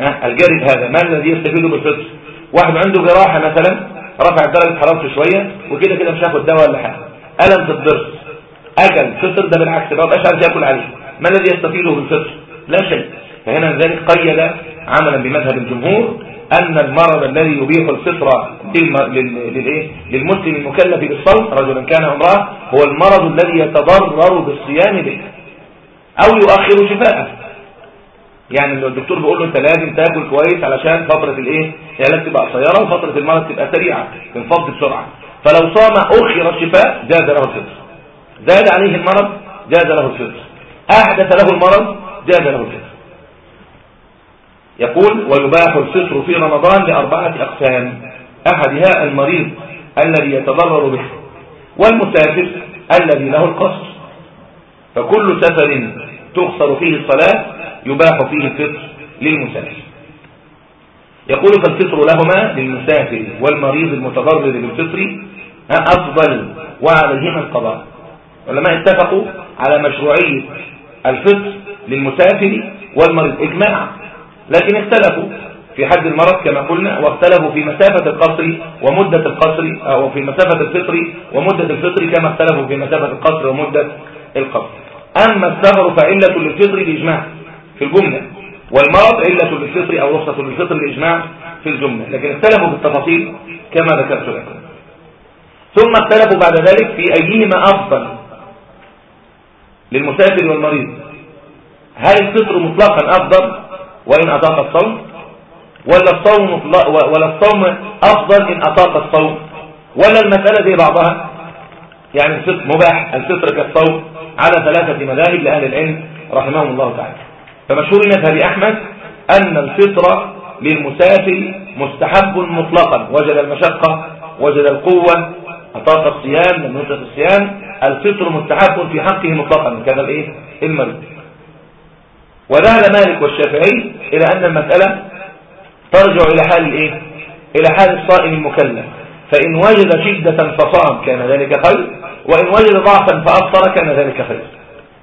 ها؟ الجرب هذا ما الذي يستفيد بالفطر؟ واحد عنده جراحة مثلا رفع درجة حرارته شوية وكده كده مش هاخد دواء ولا حاجة. ألم في الضرس. أكل. فطر ده بالعكس ما بقاش عارف ياكل عليه. ما الذي يستفيده بالفطر؟ لا شيء. فهنا ذلك قيد عملا بمذهب الجمهور أن المرض الذي يبيح الفطرة للمسلم المكلف بالصوم رجلا كان امرأة هو المرض الذي يتضرر بالصيام به أو يؤخر شفاءه. يعني الدكتور بيقول له أنت لازم تاكل كويس علشان فترة الإيه؟ العلاج تبقى قصيرة وفترة المرض تبقى سريعة تنفض بسرعة. فلو صام أخر الشفاء جاز له الفطر. زاد عليه المرض جاز له الفطر. أحدث له المرض جاز له الفطر. يقول ويباح الفطر في رمضان لأربعة أقسام. أحدها المريض الذي يتضرر به والمسافر الذي له القصر. فكل سفر تخسر فيه الصلاة يباح فيه الفطر للمسافر. يقول فالفطر لهما للمسافر والمريض المتضرر بالفطر أفضل وعليهما القضاء. والعلماء اتفقوا على مشروعية الفطر للمسافر والمريض. إجماع. لكن اختلفوا في حد المرض كما قلنا واختلفوا في مسافة القصر ومدة القصر أو في مسافة الفطر ومدة الفطر كما اختلفوا في مسافة القصر ومدة القصر. أما السفر فعلة للفطر بإجماع في الجملة والمرض علة للفطر أو رخصة للفطر بإجماع في الجملة. لكن اختلفوا في التفاصيل كما ذكرت لكم. ثم اختلفوا بعد ذلك في أيهما أفضل للمسافر والمريض. هل الفطر مطلقا أفضل؟ وإن أطاق الصوم ولا الصوم ولا الصوم أفضل إن أطاق الصوم. ولا المسألة زي بعضها يعني الفطر مباح الفطر كالصوم على ثلاثة مذاهب لأهل العلم رحمهم الله تعالى. فمشهور مذهب أحمد أن الفطر للمسافر مستحب مطلقا. وجد المشقة وجد القوة أطاق الصيام لم يطلق الصيام الفطر مستحب في حقه مطلقا. كذا الإيه؟ المريض. وذهب مالك والشافعي إلى أن المسألة ترجع إلى حال الإيه؟ إلى حال الصائم المكلف. فإن وجد شدة فصام كان ذلك خير وإن وجد ضعفا فأفطر كان ذلك خير.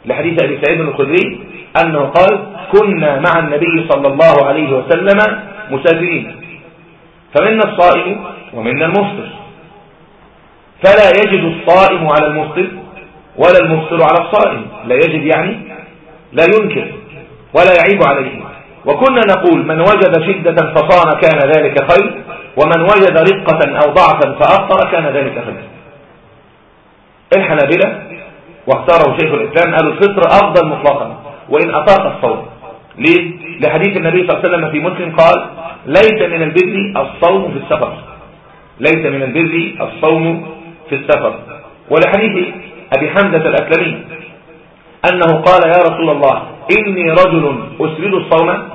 لحديث أبي سعيد الخدري أنه قال كنا مع النبي صلى الله عليه وسلم مسافرين. فمنا الصائم ومنا المفطر. فلا يجد الصائم على المفطر ولا المفطر على الصائم. لا يجد يعني لا ينكر ولا يعيب عليه. وكنا نقول من وجد شدة فصان كان ذلك خير ومن وجد رقة أو ضعفا فأفطر كان ذلك خير. الحنابلة واختاره شيخ الإسلام قالوا الفطر أفضل مطلقا وإن أطاق الصوم. ليه؟ لحديث النبي صلى الله عليه وسلم في مسلم قال ليس من البر الصوم في السفر. ليس من البر الصوم في السفر. ولحديث أبي حمزة الأسلمي أنه قال يا رسول الله إني رجل أسرد الصوم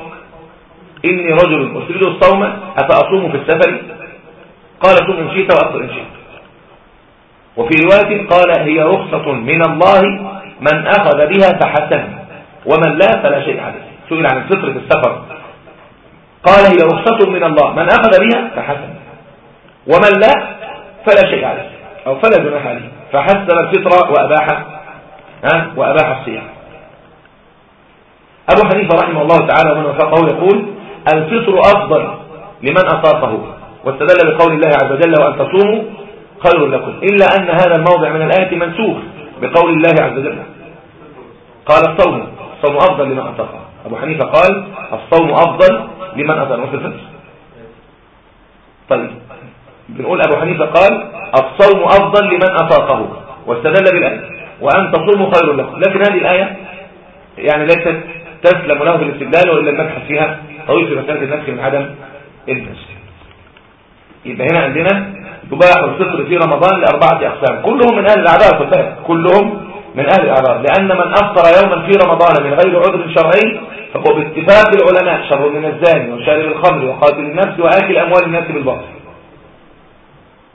إني رجل أسرد الصوم أفأصوم في السفر؟ قال ثم إن شئت وأفطر إن شئت. وفي رواية قال هي رخصة من الله من أخذ بها فحسن ومن لا فلا شيء عليه. سئل عن الفطر في السفر. قال هي رخصة من الله من أخذ بها فحسن ومن لا فلا شيء عليه. أو فلا جناح عليه. فحسن الفطر وأباح ها وأباح الصيام. أبو حنيفة رحمه الله تعالى ومن وفقه يقول الفطر أفضل لمن أطاقه واستدل بقول الله عز وجل وأن تصوموا خير لكم. إلا أن هذا الموضع من الآية منسوخ بقول الله عز وجل. قال الصوم الصوم أفضل لمن أطاقه أبو حنيفة قال الصوم أفضل لمن أطاقه وفي الفطر طيب بنقول أبو حنيفة قال الصوم أفضل لمن أطاقه واستدل بالآية وأن تصوموا خير لكم. لكن هذه الآية يعني ليست تسلم له في الاستدلال وإلا المبحث فيها طويل في مسألة النسخ من عدم النسخ يبقى هنا عندنا تباح الفطر في رمضان لأربعة أقسام. كلهم من أهل الأعذار خد كلهم من أهل الأعذار. لأن من أفطر يوما في رمضان من غير عذر شرعي فهو باتفاق العلماء شر من الزاني وشارب الخمر وقاتل النفس وآكل أموال الناس بالباطل.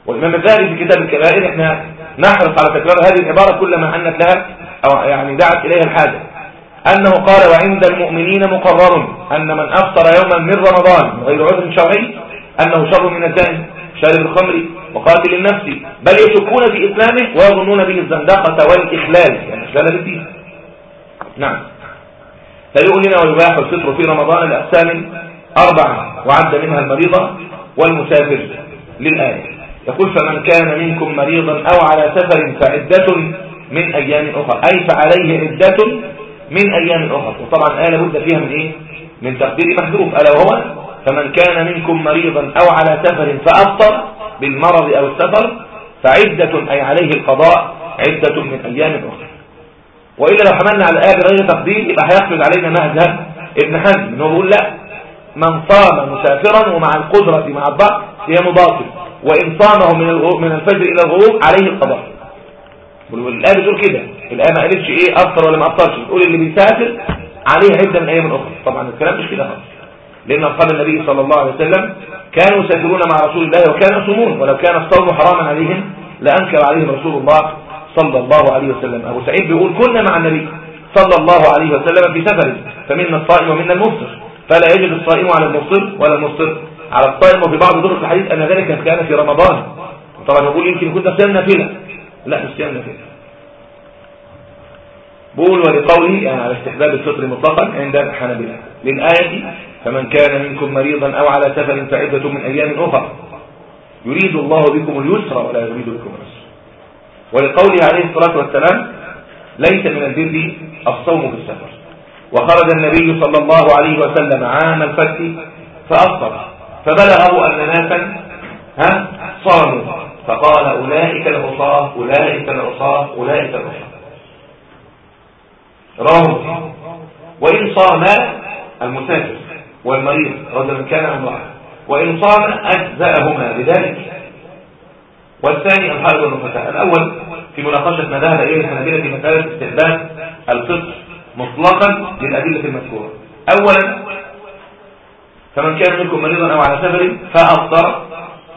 والإمام الذهبي في كتاب الكبائر إحنا نحرص على تكرار هذه العبارة كلما أنت لها أو يعني دعت إليها الحاجة. أنه قال وعند المؤمنين مقرر أن من أفطر يوما من رمضان غير عذر شرعي أنه شر من الزاني شارب الخمر وقاتل النفس بل يشكون في إسلامه ويظنون به الزندقة والإخلال يعني إخلال بالدين نعم. لنا ويباح الفطر في رمضان لأقسام أربعة وعد منها المريضة والمسافر للآية يقول فمن كان منكم مريضا أو على سفر فعدة من أيام أخرى. أي فعليه عدة من أيام أخرى وطبعا آية لابد فيها من إيه؟ من تقدير محذوف. ألا وهو فمن كان منكم مريضا أو على سفر فأفطر بالمرض أو السفر فعدة أي عليه القضاء عدة من أيام أخرى وإلا لو حملنا على الآية بغير تقدير يبقى هيخرج علينا مذهب ابن حزم إنه بيقول لا. من صام مسافرا ومع القدرة مع الضعف هي مباطل وإن صامه من من الفجر إلى الغروب عليه القضاء. والآية بتقول كده. الآية ما قالتش إيه أفطر ولا ما أفطرش بتقول اللي بيسافر عليه عدة من أيام أخرى. طبعا الكلام مش كده خالص. لأن قال النبي صلى الله عليه وسلم كانوا يسافرون مع رسول الله وكانوا يصومون. ولو كان الصوم حراما عليهم لأنكر عليهم رسول الله صلى الله عليه وسلم. أبو سعيد بيقول كنا مع النبي صلى الله عليه وسلم في سفر فمنا الصائم ومنا المفطر. فلا يجد الصائم على المفطر ولا المفطر. على الصائم وفي بعض طرق الحديث أن ذلك كان في رمضان. طبعا يقول يمكن كنت صيام نافلة لا مش صيام نافلة بقول ولقوله يعني على استحباب الفطر مطلقا عند الحنابلة. للآية فمن كان منكم مريضا أو على سفر فعدة من أيام أخرى يريد الله بكم اليسر ولا يريد بكم العسر. ولقوله عليه الصلاة والسلام ليس من البر الصوم في السفر وخرج النبي صلى الله عليه وسلم عام الفتح فأفطر فبلغه أن ناسا ها صاموا. فقال أولئك العصاة أولئك العصاة أولئك العصاة. رواه وإن صام المسافر والمريض رجلا كان امرأة. وإن صام أجزأهما بذلك. والثاني الحائض والنفساء الأول في مناقشة ما ذهب إليه الحنابلة في مسألة استحباب الفطر مطلقا للأدلة المذكورة. أولا فمن كان منكم مريضا أو على سفر فأفطر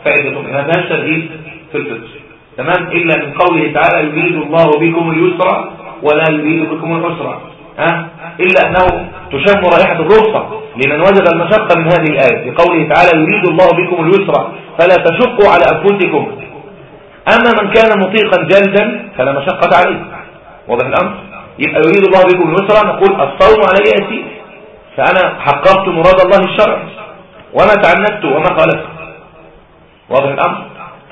فائدة من هذا الترغيب في الفطر تمام؟ إلا من قوله تعالى يريد الله بكم اليسر ولا يريد بكم العسر ها؟ إلا أنه تشم رائحة الرخصة لمن وجد المشقة من هذه الآية. بقوله تعالى يريد الله بكم اليسر فلا تشقوا على أنفسكم. أما من كان مطيقا جلدا فلا مشقة عليه. واضح الأمر؟ يبقى يريد الله بكم اليسر نقول الصوم علي يسير فأنا حققت مراد الله الشرعي وما تعنت وما خالفت واضح الأمر؟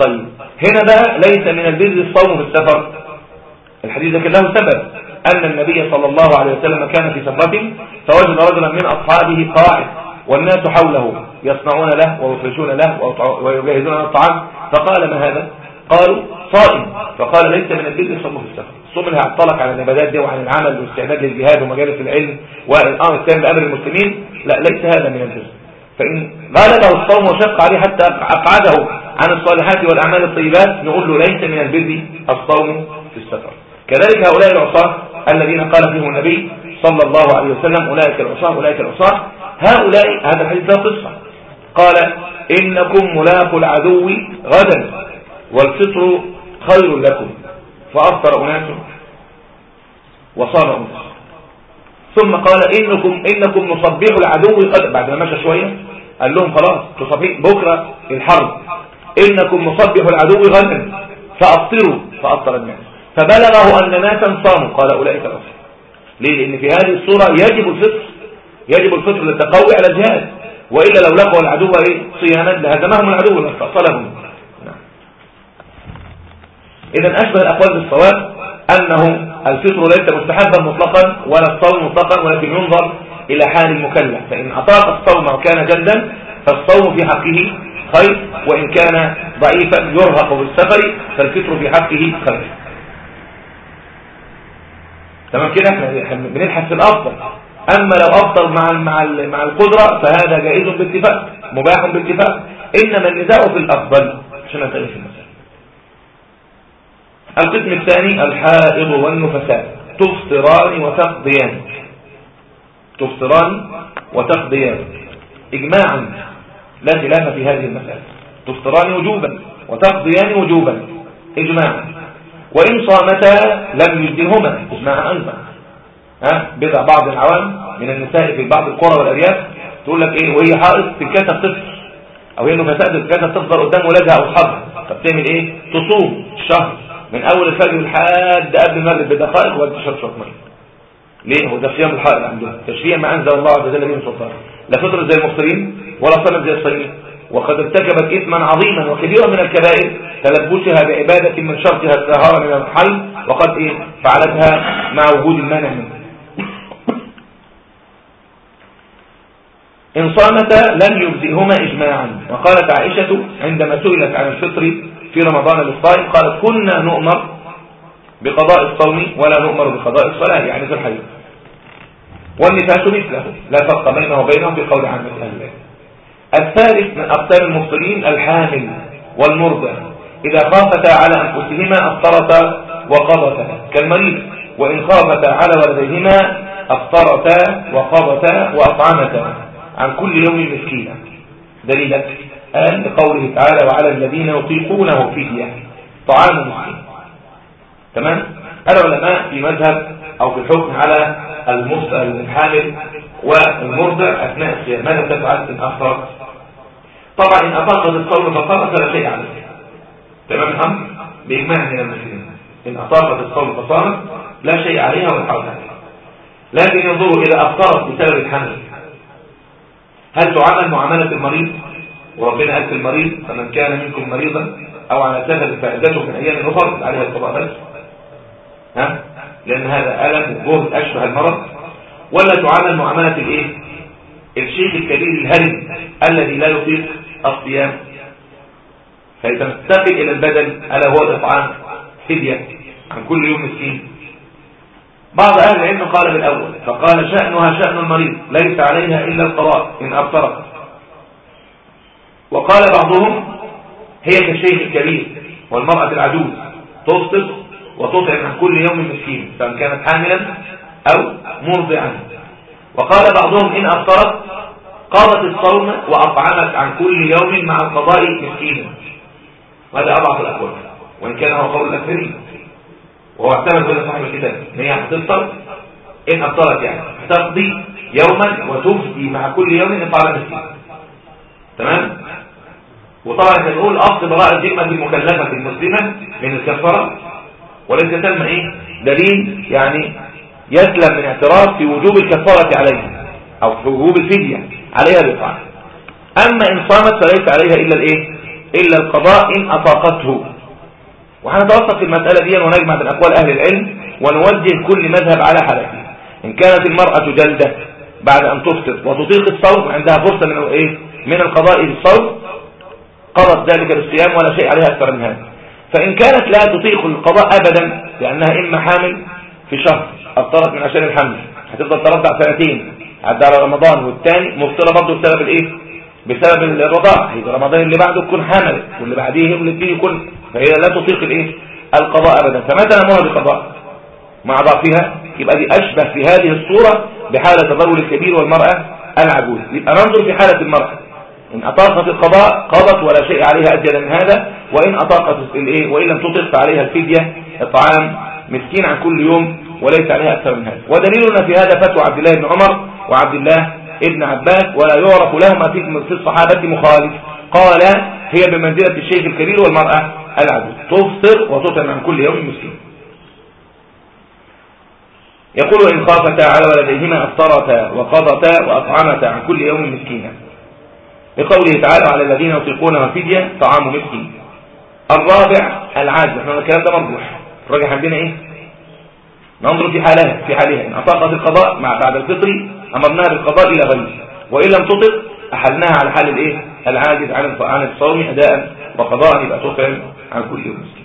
طيب. هنا بقى ليس من البر الصوم في السفر. الحديث لكن له سبب. أن النبي صلى الله عليه وسلم كان في سفرة فوجد رجلا من أصحابه قاعد والناس حوله يصنعون له ويفرشون له ويجهزون له الطعام. فقال ما هذا؟ قالوا صائم. فقال ليس من البر الصوم في السفر. الصوم اللي هيعطلك عن العبادات دي وعن العمل والاستعداد للجهاد ومجالس العلم والامر الثاني بامر المسلمين لا ليس هذا من البر فإن غلبه الصوم وشق عليه حتى أقعده عن الصالحات والأعمال الطيبات نقول له ليس من البر الصوم في السفر. كذلك هؤلاء العصاة الذين قال فيهم النبي صلى الله عليه وسلم أولئك العصاة أولئك العصاة هؤلاء هذا الحديث له قصة. قال إنكم ملاقوا العدو غدا والفطر خير لكم. فأفطر أناس وصام أناس. ثم قال إنكم, إنكم نصبح العدو قد بعد ما مشى شوية قال لهم خلاص تصبح بكرة الحرب. إنكم نصبح العدو غدا فأفطروا فأفطر الناس. فبلغه أن ناسا صاموا. قال أولئك الأصل ليه؟ لأن في هذه الصورة يجب الفطر. يجب الفطر للتقوي على الجهاد. وإلا لو لقوا العدو إيه؟ صياما لهزمهم العدو لاستأصلهم نعم. إذا أشبه الأقوال بالصواب أنه الفطر ليس مستحبا مطلقا ولا الصوم مطلقا ولكن ينظر إلى حال المكلف. فإن أطاق الصوم وكان جدا فالصوم في حقه خير وإن كان ضعيفا يرهق بالسفر فالفطر في حقه خير. تمام كده؟ إحنا بنبحث في الأفضل. أما لو أفضل مع مع مع القدرة فهذا جائز باتفاق مباح باتفاق. إنما النزاع في الأفضل. عشان نتكلم في المسألة. القسم الثاني الحائض والنفساء. تفطران وتقضيان. تفطران وتقضيان. اجماعا. لا خلاف في هذه المسألة. تفطران وجوبا. وتقضيان وجوبا. اجماعا. وإن صامتا لم يجدهما اجماعا أيضا ها؟ بضع بعض العوام من النساء في بعض القرى والأرياف. تقول لك إيه؟ وهي حائض تتكاسى تفطر أو هي نفساء تتكاسى تفطر قدام ولادها أو أصحابها طب تعمل إيه؟ تصوم الشهر من أول الفجر لحد قبل المغرب بدقائق وتشرب شوية مية. ليه؟ هو ده صيام الحائض عندهم تشريع ما أنزل الله عز وجل به سلطان. لا فطر زي المفطرين ولا صلاة زي الصائمين وقد ارتكبت إثما عظيما وكبيرا من الكبائر. تلبسها بعبادة من شرطها الطهارة من المحل وقد إيه؟ فعلتها مع وجود المانع منه إن صامتا لم يجزئهما إجماعا. وقالت عائشة عندما سئلت عن الفطر في رمضان للصائم قالت كنا نؤمر بقضاء الصوم ولا نؤمر بقضاء الصلاة. يعني في الحديث. والنفاس مثله لا فرق بينه وبينهم بقول عامة العلم الثالث من أقسام المفطرين الحامل والمرضع. إذا خافتا على أنفسهما أفطرتا وقضتا. كالمريض وإن خافتا على ولديهما أفطرتا وقضتا وأطعمتا. عن كل يوم مسكينا. دليلك قال لقوله تعالى وعلى الذين يطيقونه فدية. طعام مسكين. تمام؟ العلماء في مذهب أو في الحكم على الحامل والمرضع أثناء الصيام ماذا تفعل إن أفطرت طبعا إن أطاقت الصوم فصارت فلا شيء عليه تمام الأمر بإجماع من المسلمين إن أطاقت الصوم فصارت لا شيء عليها ولا حرج عليها. لكن ينظروا إذا أفطرت بسبب الحمل هل تعامل معاملة المريض؟ وربنا قال في المريض فمن كان منكم مريضا أو على سفر فعدته من أيام أخرى عليها القضاء بس ها؟ لأن هذا ألم وجهد أشبه المرض. ولا تعامل معاملة الإيه؟ الشيخ الكبير الهرم الذي لا يطيق الصيام. فيتمثل إلى البدن ألا هو الإطعام؟ فدية عن كل يوم مسكين. بعض أهل العلم قال بالأول فقال شأنها شأن المريض ليس عليها إلا القضاء إن أبصرت وقال بعضهم هي كالشيخ الكبير والمرأة العجوز تفطر وتطعم عن كل يوم مسكين سواء كانت حاملا أو مرضعا. وقال بعضهم إن أفطرت قامت الصوم وأطعمت عن كل يوم مع القضاء مسكينا. وهذا أضعف الأقوال. وإن كان هو قول الأكثرين وهو اعتمد بين صاحب الكتاب. إن هي هتفطر إن أفطرت يعني. هتقضي يوما وتفدي مع كل يوم اطعام مسكين تمام؟ وطبعا إحنا بنقول اصل براءه الذمة المكلفة المسلمة من الكفارة وليس تم إيه؟ دليل يعني يسلم من اعتراف في وجوب الكفارة عليها أو في وجوب الفدية عليها الاطعام أما إن صامت فليس عليها إلا الإيه؟ إلا القضاء إن اطاقته وهنتوسط في المسألة دي ونجمع بين أقوال أهل العلم ونوجه كل مذهب على حالته إن كانت المرأة جلدة بعد أن تفطر وتطيق الصوم عندها فرصة من إيه؟ من القضاء بالصوم قضت ذلك بالصيام ولا شيء عليها أكثر من هذا. فإن كانت لا تطيق القضاء أبدا لأنها إما حامل في شهر أفطرت من عشان الحمل هتفضل ترضع سنتين عدى على رمضان والثاني مفطرة برضه بسبب الإيه؟ بسبب الرضاع. يبقى رمضان اللي بعده تكون حامل واللي بعديه واللي يكون. فهي لا تطيق الإيه؟ القضاء ابدا. فمتى نامها بقضاء؟ مع ضعفها يبقى دي أشبه في هذه الصورة بحالة تضرر الكبير والمرأة العجوز. يبقى ننظر في حالة المرأة. إن أطاقت القضاء قضت ولا شيء عليها أجل من هذا. وإن أطاقت الإيه؟ وإن لم تطق فعليها الفدية إطعام مسكين عن كل يوم وليس عليها أكثر من هذا. ودليلنا في هذا فتوى عبد الله بن عمر وعبد الله ابن عباس ولا يعرف لهما في الصحابة مخالف. قال هي بمنزلة الشيخ الكبير والمرأة العجوز تفطر وتطعم عن كل يوم مسكين. يقول إن خافتا على ولديهما أفطرتا وقضتا وأطعمتا عن كل يوم مسكينا. لقوله تعالى على الذين يطيقون فدية طعام مسكين. الرابع العاجز إحنا الكلام ده مرجوح الراجح عندنا إيه؟ ننظر في حالها في حالها. إن أطاقت القضاء مع بعد الفطر امرناها بالقضاء إلى غيره وإن لم تطق أحلناها على حال الإيه؟ العاجز عن عن الصوم اداء وقضاء يبقى تطعم عن كل مسكين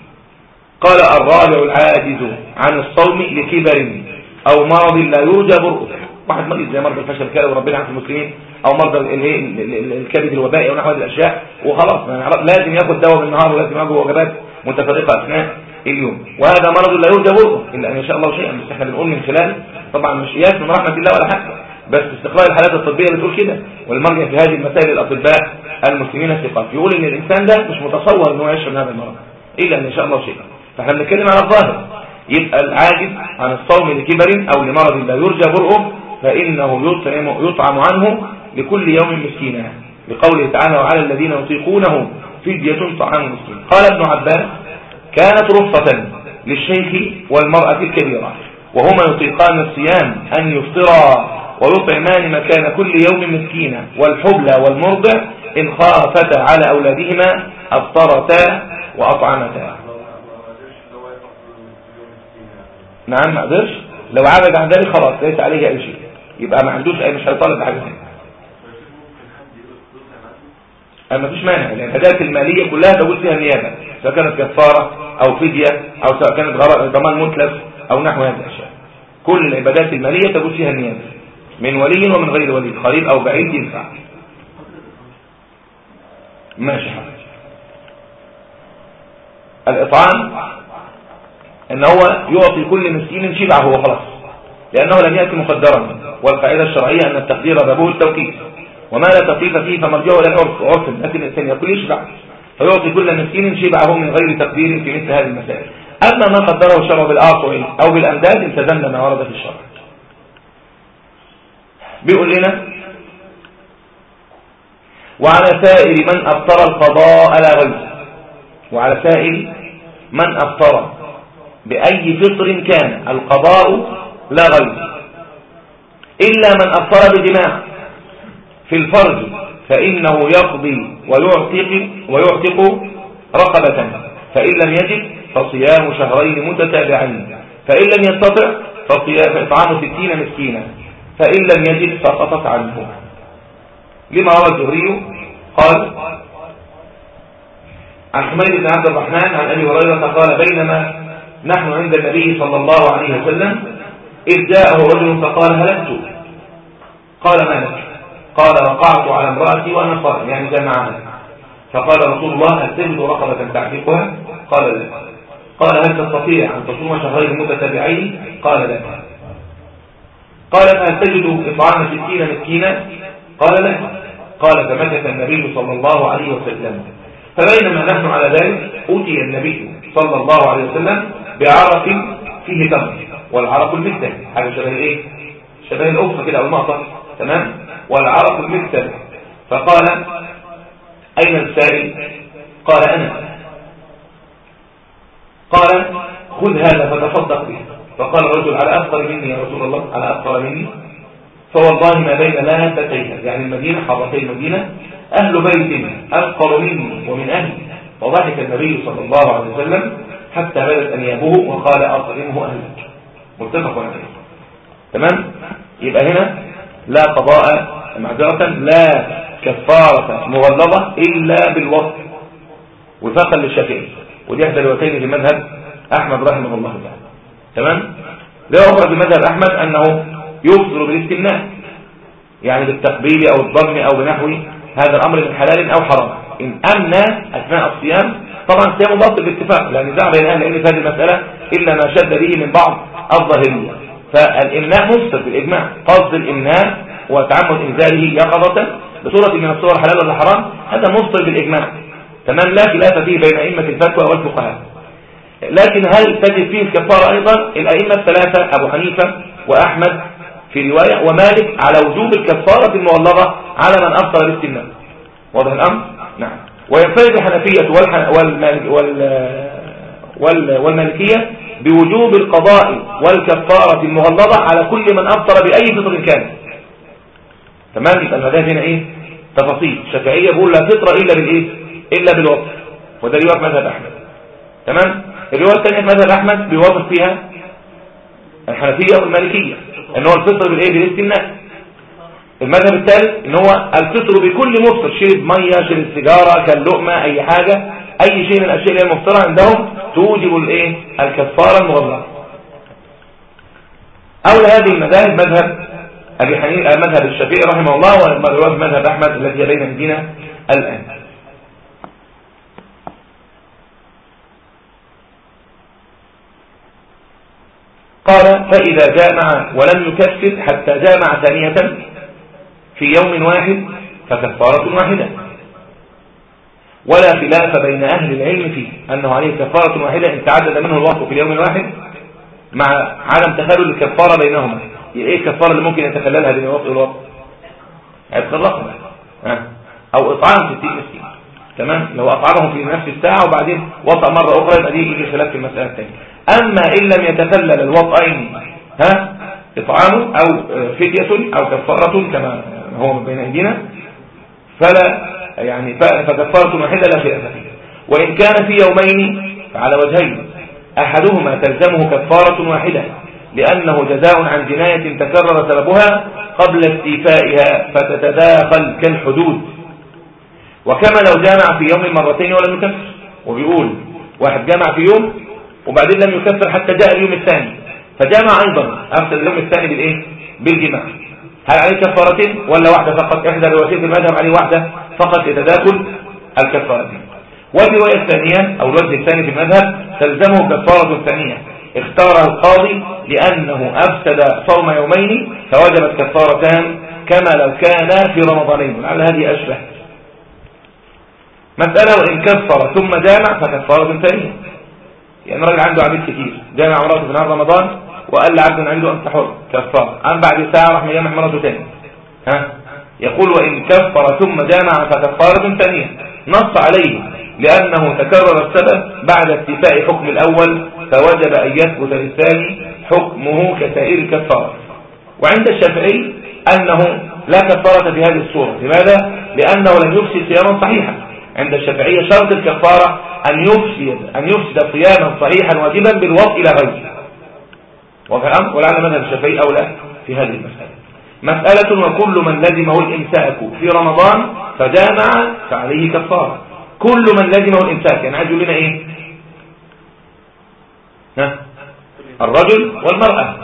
قال الرابع العاجز عن الصوم لكبر أو مرض لا يرجى برؤه واحد مريض زي مرض الفشل الكلى وربنا عن المسلمين أو مرضى الكبد الوبائي أو نحو هذه الأشياء وخلاص لازم ياخد دواء بالنهار ولازم ياخد وجبات متفرقة أثناء اليوم. وهذا مرض لا يرجى برؤه إلا أن يشاء الله شيئا بس إحنا بنقول من خلال طبعا مش قياس من رحمة الله ولا حاجة بس استقراء الحالات الطبية بتقول كده. والمرجع في هذه المسائل الأطباء المسلمين الثقات. يقول إن الإنسان ده مش متصور ان هو من هذا المرض إلا إن يشاء الله شيئا. فإحنا بنتكلم على الظاهر. يبقى العاجز عن الصوم لكبر أو لمرض لا يرجى برؤه فإنه يطعم يطعم عنه لكل يوم مسكينا لقوله تعالى وعلى الذين يطيقونه فدية طعام مسكين. قال ابن عباس كانت رخصة للشيخ والمرأة الكبيرة. وهما يطيقان الصيام أن يفطرا ويطعمان مكان كل يوم مسكينا والحبلى والمرضع إن خافتا على أولادهما أفطرتا وأطعمتا. نعم ما قدرش لو عبد عن ذلك خلاص ليس عليه أي شيء. يبقى ما عندوش أي مش هيطالب بحاجة ثانية ما فيش مانع العبادات المالية كلها تقول فيها النيابة سواء كانت كفارة أو فدية أو سواء كانت ضمان متلف أو نحو هذه الأشياء. كل العبادات المالية تقول فيها النيابة من ولي ومن غير ولي قريب أو بعيد ينفع. ماشي حضرتك الإطعام إن هو يعطي كل مسكين شبعه هو خلاص لأنه لم يأتي مقدرا والقاعدة الشرعية أن التقدير بابه التوكيد وما لا تقيف فيه فمرجعه إلى العرف عرف لكن الإنسان يقول يشبع فيعطي كل مسكين شبعه من غير تقدير في مثل هذه المسائل. أما ما قدره الشرع بالأعطى أو بالأمداد التزمنا ما ورد في الشرع. بيقول لنا وعلى سائر من أبطر القضاء لا غير وعلى سائر من أبطر بأي فطر كان القضاء لا غير إلا من أبطر بدماء في الفرج فإنه يقضي ويعتق, ويعتق رقبة. فإن لم يجد فصيام شهرين متتابعين. فإن لم يستطع فإطعام ستين مسكينا. فإن لم يجد سقطت عنه. لما روى الزهري قال عن حميد بن عبد الرحمن عن أبي هريرة قال بينما نحن عند النبي صلى الله عليه وسلم إذ جاءه رجل فقال هلكت. قال ما لك؟ قال وقعت على امرأتي وأنا صائم يعني جاء معها فقال رسول الله هل تجد رقبة تعتقها قال لا. قال هل تستطيع أن تصوم شهرين متتابعين؟ قال لا. قال هل تجد إطعام ستين مسكينا؟ قال لا. قال فمكث النبي صلى الله عليه وسلم. فبينما نحن على ذلك أتي النبي صلى الله عليه وسلم بعرق فيه تمر والعرق المكتل حاجة شبه إيه؟ شبه الأخرى كده أو المعطر تمام؟ والعرق المكتل فقال أين السائل قال أنا. قال خذ هذا فتصدق به. فقال الرجل على أفضل مني يا رسول الله على أفضل مني؟ فوالله ما بين لاهتيها يعني المدينة حضرتي المدينة أهل بيت أفقر مني ومن أهلي. وضحك النبي صلى الله عليه وسلم حتى بدت أنيابه وقال أطعمه أهلك. متفق عليه. تمام؟ يبقى هنا لا قضاء معذرة لا كفارة مغلظة إلا بالوقت. وفاقا للشافعي. ودي إحدى الوتين في مذهب أحمد رحمه الله تعالى. تمام؟ لا يخرج مذهب أحمد أنه يفطر بالاستمناء. يعني بالتقبيل أو الضم أو بنحو هذا الأمر من حلال أو حرام. إن أمنى أثناء الصيام طبعا صيام باطل باتفاق لا نزاع بين أهل العلم في هذه المسألة إلا ما شد به من بعض الظاهرية. فالإمناء مفسد بالإجماع قصد الإمناء وتعمد إنزاله يقظة بصورة من الصور حلال ولا حرام هذا مفسد بالإجماع تمام لا خلاف فيه بين أئمة الفتوى والفقهاء. لكن هل تجد فيه الكفارة أيضا؟ الأئمة الثلاثة أبو حنيفة وأحمد في رواية ومالك على وجوب الكفارة المغلظة على من أفطر بالاستمناء واضح الأمر؟ نعم. وينفرد الحنفية والمالكية بوجوب القضاء والكفارة المغلظة على كل من أفطر بأي فطر كان. تمام؟ يبقى المذاهب هنا إيه؟ تفاصيل. الشافعية بيقول لا فطر إلا بالإيه؟ إلا بالوقت وده رواية مذهب أحمد. تمام؟ الرواية الثانية في مذهب أحمد بيوافق فيها الحنفية والمالكية إن هو الفطر بالايه بالاستمناء المذهب الثالث إن هو الفطر بكل مفطر شرب مية شرب سيجارة كان لقمة أي حاجة أي شيء من الأشياء اللي هي المفطره عندهم توجب الإيه؟ الكفارة المغلظه أول هذه المذاهب مذهب أبي حنيفة مذهب الشافعي رحمه الله وروايه مذهب أحمد الذي بين ايدينا الآن. قال فإذا جامع ولم يكفر حتى جامع ثانية في يوم واحد فكفارة واحدة. ولا خلاف بين أهل العلم فيه أنه عليه كفارة واحدة إن تعدد منه الوقت في اليوم الواحد مع عدم تخلل الكفارة بينهما. إيه الكفارة اللي ممكن يتخللها بين الوقت والوقت؟ عدد الرقم أو إطعام ستين مسكين تمام؟ لو أطعمهم في نفس الساعة وبعدين وطأ مرة أخرى يبقى دي يجي خلاف في المسألة الثانية. أما إن لم يتخلل الوطئين ها إطعام أو فدية أو كفارة كما هو بين أيدينا فلا يعني فكفارة واحدة لا شيء فيه وإن كان في يومين فعلى وجهين أحدهما تلزمه كفارة واحدة لأنه جزاء عن جناية تكرر سببها قبل استيفائها فتتداخل كالحدود. وكما لو جامع في يوم مرتين ولم يكفر وبيقول واحد جامع في يوم وبعدين لم يكفر حتى جاء اليوم الثاني. فجامع أيضا. أفسد اليوم الثاني بالإيه؟ بالجماع. هل عليه كفارتين ولا واحدة فقط؟ إحدى الروايتين في المذهب عليه واحدة فقط لتداخل الكفارتين والرواية الثانية أو الوجه الثاني في المذهب تلزمه كفارة الثانية اختارها القاضي لأنه أفسد صوم يومين فوجبت كفارتان كما لو كان في رمضانين. لعل هذه أشبه. مسألة وإن كفر ثم جامع فكفارة ثانية. يعني راجل عنده عبيد كتير جامع مراته في نهار رمضان وقال لعبد عنده أنت حر كفار. عن بعد ساعة راح مجامع مراته ثاني ها؟ يقول وإن كفر ثم جامع فكفارة ثانية. نص عليه لأنه تكرر السبب بعد استيفاء حكم الأول فوجب أن يثبت للثاني حكمه كسائر الكفارة. وعند الشافعي أنه لا كفارة في هذه الصورة. لماذا؟ لأنه لم يفسد صياما صحيحا. عند الشافعية شرط الكفارة أن يفسد أن يفسد صياما صحيحا واجبا بالوضع إلى غيره. وفهم ولعل مذهب الشافعي أولى في هذه المسألة. مسألة وكل من لزمه الإمساك في رمضان فجامع فعليه كفارة. كل من لزمه الإمساك يعني عايز لنا إيه؟ ها؟ الرجل والمرأة.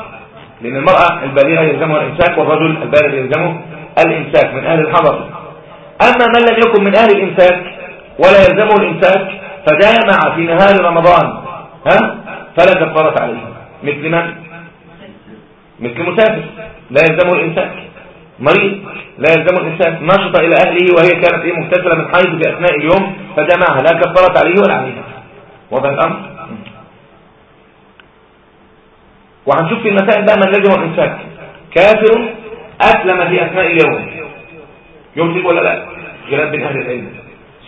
لأن المرأة البالغة يلزمها الإمساك والرجل البالغ يلزمه الإمساك من أهل الحضر أما من لم يكن من أهل الإمساك ولا يلزمه الإمساك فجامع في نهار رمضان. ها؟ فلا كفارة عليه. مثل من؟ مثل مسافر. لا يلزمه الإمساك مريض. لا يلزمه الإنسان نشط إلى أهله وهي كانت إيه مغتسلة من حيض في أثناء اليوم فجمعها لا كفرت عليه ولا عليها. وضع الأمر؟ وهنشوف في المسائل بقى من لزم الإنسان كافر أسلم في أثناء اليوم. يمسك ولا لا؟ خلاف بين أهل العلم.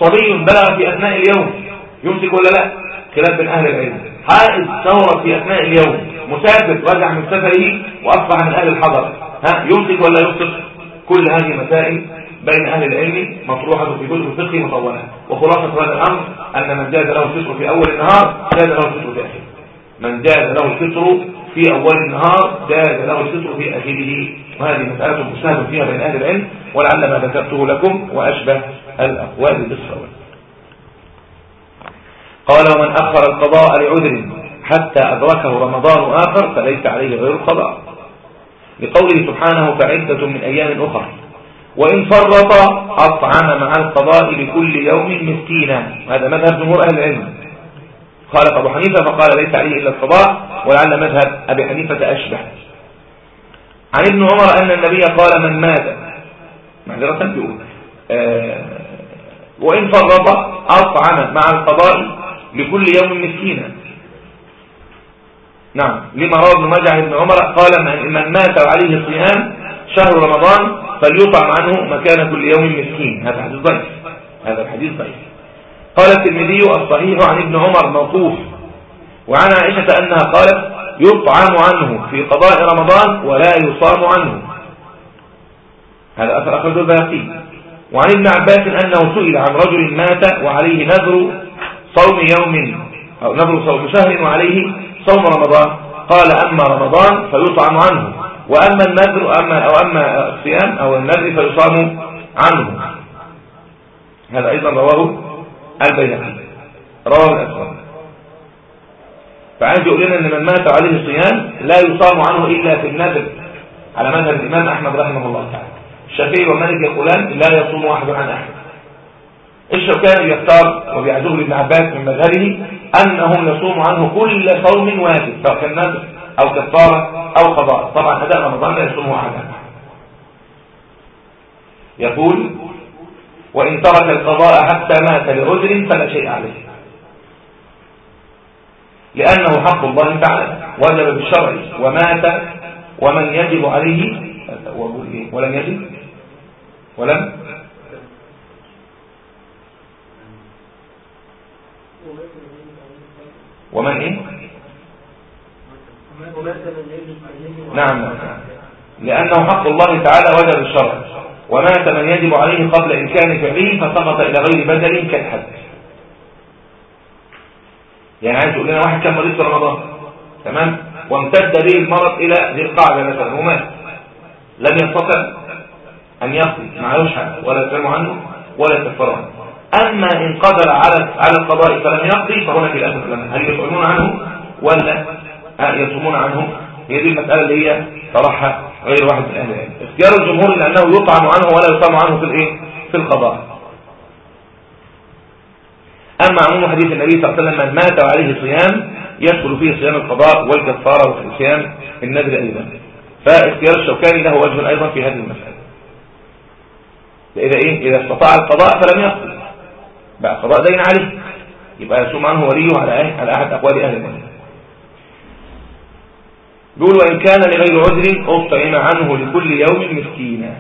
صبي بلغ في أثناء اليوم. يمسك ولا لا؟ خلاف بين أهل العلم. حائض طهرت في أثناء اليوم مسافر رجع من سفره وأصبح من أهل الحضر. هل يمسك ولا يفطر كل هذه مسائل بين أهل العلم مطروحة في كتب الفقه مطولة. وخلاصة هذا الأمر أن من جاز له الفطر في أول النهار جاز له الفطر في آخره. من جاز له الفطر في أول النهار جاز له الفطر في آخره. وهذه مسألة مجتهد فيها بين أهل العلم ولعل ما ذكرته لكم هو أشبه الأقوال بالصواب. قال ومن أخر القضاء لعذر حتى أدركه رمضان آخر فليس عليه غير القضاء. لقوله سبحانه فعدة من أيام أخرى وإن فرط أطعم مع القضاء لكل يوم مسكينا. هذا مذهب جمهور أهل العلم. خالف أبو حنيفة فقال ليس عليه إلا القضاء ولعل مذهب أبي حنيفة أشبه. عن ابن عمر أن النبي قال من مات. معذرة بيقول آه وإن فرط أطعم مع القضاء لكل يوم مسكينا. نعم. لما روى ابن ماجه ابن عمر قال من مات وعليه صيام شهر رمضان فليطعم عنه مكان كل يوم مسكين. هذا حديث ضعيف. هذا الحديث ضعيف. قال الترمذي الصحيح عن ابن عمر موقوف. وعن عائشة أنها قالت يطعم عنه في قضاء رمضان ولا يصام عنه. هذا أثر أخرجه الباقي وعن ابن عباس أنه سئل عن رجل مات وعليه نذر صوم يوم أو نذر صوم شهر وعليه صوم رمضان. قال أما رمضان فيطعم عنه. وأما النذر أما أو أما الصيام أو النذر فيصام عنه. هذا أيضا رواه البيهقي. رواه الأسود. فعايز يقول لنا أن من مات عليه صيام لا يصام عنه إلا في النذر. على مذهب الإمام أحمد رحمه الله تعالى. الشافعي ومالك يقولان لا يصوم أحد عن أحد. الشوكاني يختار وبيعزوه لابن عباس من مذهبه أنهم يصوم عنه كل صوم واجب سواء كان نذر أو كفارة أو قضاء. طبعا أداء رمضان لا يصومه أحدا. يقول وإن ترك القضاء حتى مات لعذر فلا شيء عليه. لأنه حق الله تعالى وجب بالشرع ومات ومن يجب عليه ولم يجب ولم ومن إيه؟ نعم. لأنه حق الله تعالى وجب الشرع. ومات من يجب عليه قبل إمكان فعله فسقط إلى غير بدل كالحد. يعني عايز تقول لنا واحد كان مريض في رمضان تمام؟ وامتد به المرض إلى ذي القعدة مثلا ومات. لم يستطع أن يقضي معلوش حاجة ولا يسلم عنه ولا يكفر عنه. أما إن قدر على على القضاء فلم يقضي فهنا في الأسف لنا هل يطعمون عنه ولا؟ يصومون عنه. هي دي المسألة اللي هي طرحها غير واحد من أهل العلم. اختيار الجمهور لأنه يطعم عنه ولا يصام عنه في الإيه؟ في القضاء. أما عموم حديث النبي صلى الله عليه وسلم من مات وعليه صيام يدخل فيه صيام القضاء والكفارة وصيام النذر أيضا. فاختيار الشوكاني له وجه أيضا في هذه المسألة. إذا إيه؟ إذا استطاع القضاء فلم يقضي. بقى قضاء دين عليه يبقى يصوم عنه وليه على إيه؟ على أحد أقوال أهل العلم يقول وإن كان لغير عذر أطعم عنه لكل يوم مسكينا.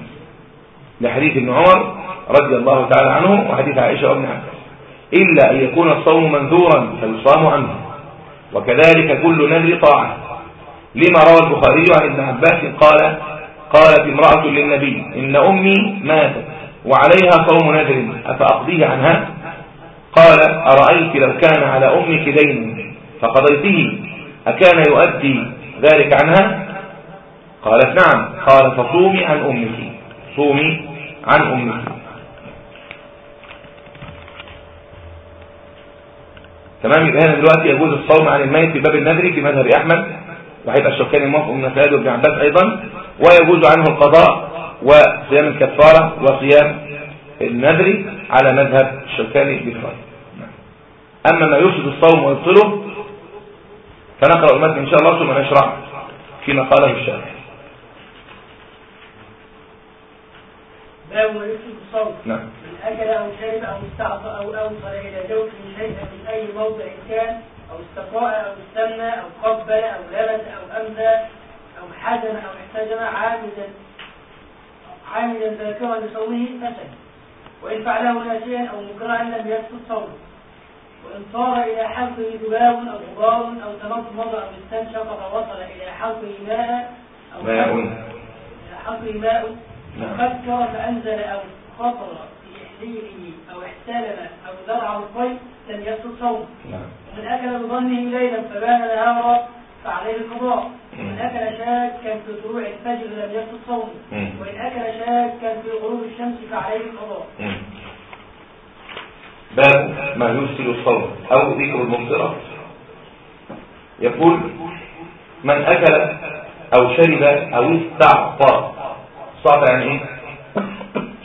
لحديث ابن عمر رضي الله تعالى عنه وحديث عائشة وابن عباس. إلا أن يكون الصوم منذورا فيصام عنه. وكذلك كل نذر طاعة. لما روى البخاري عن ابن عباس قال قالت امرأة للنبي إن أمي ماتت وعليها صوم نذر أفأقضيه عنها؟ قال أرأيت لو كان على أمك دين فقضيته أكان يؤدي ذلك عنها؟ قالت نعم. قال فصومي عن أمك. صومي عن أمك. تمام. يبقى هنا دلوقتي يجوز الصوم عن الميت في باب النذر في مذهب أحمد. وهيبقى الشوكاني موافق من سعيد وابن عباس أيضا. ويجوز عنه القضاء وصيام الكفارة وصيام النذر على مذهب الشوكاني بفرائه أما ما يفسد الصوم ويبطله فنقرأ المتن إن شاء الله ثم نشرع فيما قاله الشارع باب ما يفسد الصوم. نعم. من أكل أو شرب أو استعطى أو أوصل إلى جوفه شيئا من أي موضع كان أو استقاء أو استنى أو قبل أو لبس أو أمزى أو حزن أو احتجم عامدا عامدا ذاكرا لصومه فسد وإن فعله ناسيا أو مكرها لم يفسد صومه. وإن صار إلى حلقه ذباب أو غبار أو تمضمض أو استنشق فوصل إلى حلقه ماء أو ماء. إلى حلقه ماء نعم. فكر فأنزل أو خطر في إحليله أو احتلم أو زرع الطيب لم يفسد صومه نعم ومن أكل بظنه ليلا فبان نهارا فعليه القضاء. ومن أكل شاكا في طلوع الفجر لم يفسد صومه. وإن أكل شاكا في غروب الشمس فعليه القضاء. باب ما يفسد الصوم أو ذكر المبصرات يقول من أكل أو شرب أو استعطى استعطى يعني إيه؟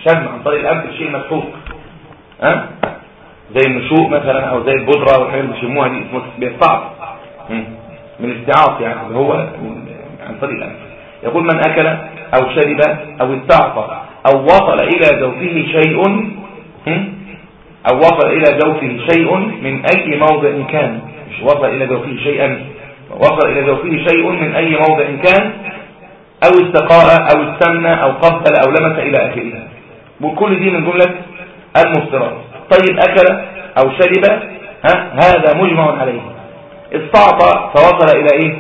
شم عن طريق الأكل الشيء مسحوق. ها؟ زي النشوء مثلا أو زي البودرة والحاجات اللي بيشموها دي اسمه بيستعطى مم. من الاستعاط يعني اللي هو عن طريق الأكل يقول من أكل أو شرب أو استعطى أو وصل إلى جوفه شيء؟ أو وصل إلى جوفه شيء من أي موضع كان. مش وصل إلى جوفه شيئا. وصل إلى جوفه شيء من أي موضع كان. أو استقاء أو استنى أو قبل أو لمس إلى آخره. وكل دي من جملة المفترات طيب أكل أو شرب ها هذا مجمع عليه. استعطى فوصل إلى إيه؟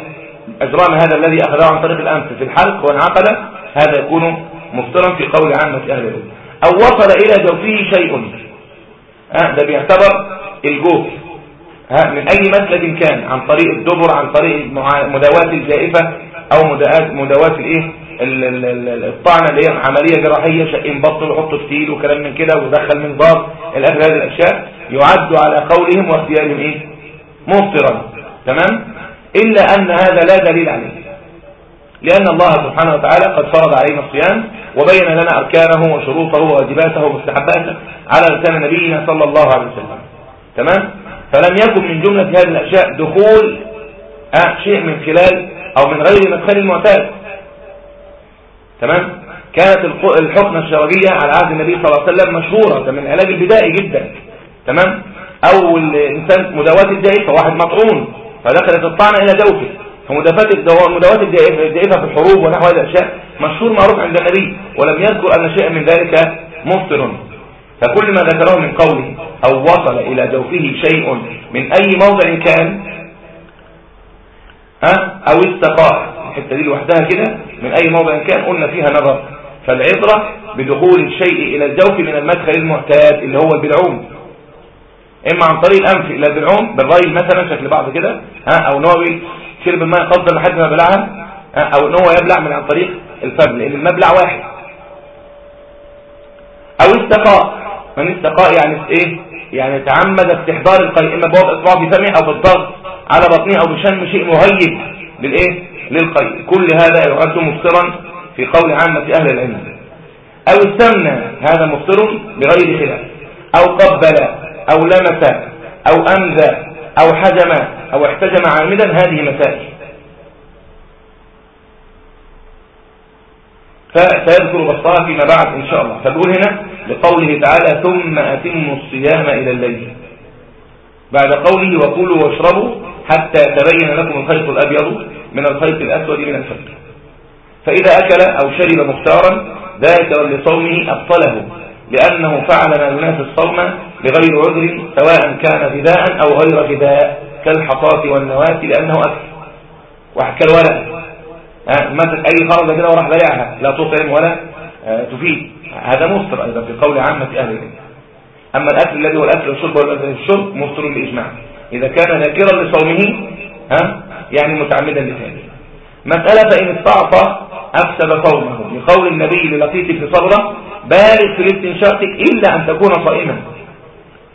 أجرام هذا الذي أخذه عن طريق الأنف. في الحلق وانعقد هذا يكون مفترا في قول عامة أهل العلم. أو وصل إلى جوفه شيء. ها ده بيعتبر الجوف ها من أي مسلك كان عن طريق الدبر عن طريق مداواة الجائفة أو مداواة مداواة الإيه؟ ال- ال- ال- الطعنة اللي هي عملية جراحية شقين بطل ويحطوا فتيل وكلام من كده ويدخل منظار إلى آخر هذه الأشياء يعد على قولهم واختيارهم إيه؟ مفطرا. تمام؟ إلا أن هذا لا دليل عليه. لأن الله سبحانه وتعالى قد فرض علينا الصيام وبين لنا أركانه وشروطه وواجباته ومستحباته على لسان نبينا صلى الله عليه وسلم. تمام؟ فلم يكن من جملة هذه الأشياء دخول آه شيء من خلال أو من غير مدخل المعتاد. تمام؟ كانت الحقنة الشرجية على عهد النبي صلى الله عليه وسلم مشهورة من العلاج البدائي جدا. تمام؟ أو الإنسان مداواة الجائفة واحد مطعون فدخلت الطعنة إلى جوفه. الدواء مداواة الجائفة في الحروب ونحو هذه الأشياء مشهور معروف عند النبي ولم يذكر أن شيئا من ذلك مفطر فكل ما ذكره من قوله أو وصل إلى جوفه شيء من أي موضع كان ها أو استقاء. الحتة دي لوحدها كده من أي موضع كان قلنا فيها نظر. فالعبرة بدخول الشيء إلى الجوف من المدخل المعتاد اللي هو البلعوم إما عن طريق الأنف إلى البلعوم بالرأي مثلا شكل بعض كده ها أو هو شرب الماء قصدا لحد ما بلعها أو إن هو يبلع من عن طريق الفم لأن المبلع واحد. أو استقاء. من استقاء يعني إيه؟ يعني تعمد استحضار القيء إما بوضع إصبع في فمه أو بالضغط على بطنه أو بشم شيء مهيج للإيه؟ للقيء. كل هذا يعد مفطرا في قول عامة أهل العلم. أو استمنى هذا مفطر بغير خلاف. أو قبل أو لمس أو أمذى أو حجم أو احتجم عامدا هذه مسائل. فسيذكر بسطها فيما بعد إن شاء الله. فبقول هنا لقوله تعالى ثم أتموا الصيام إلى الليل. بعد قوله وكلوا واشربوا حتى يتبين لكم الخيط الأبيض من الخيط الأسود من الفجر. فإذا أكل أو شرب مختارا ذاكرا لصومه أبطله. لأنه فعل ما ينافي الصوم بغير عذر سواء كان فداء أو غير فداء كالحصاة والنواة لأنه أكل. وحكى الولد مثل أي خرج كده وراح بيعها. لا تطعم ولا آه، تفيد. هذا مفطر أيضا في قول عامة أهل العلم. أما الأكل الذي هو الأكل والشرب والأكل الشرب مفطر بالإجماع إذا كان ذاكرا لصومه ها يعني متعمدا لفعله مسألة فإن استعصى أفسد صومه لقول النبي للقيت في صبرة بالغ في الاستنشاق إلا أن تكون صائما.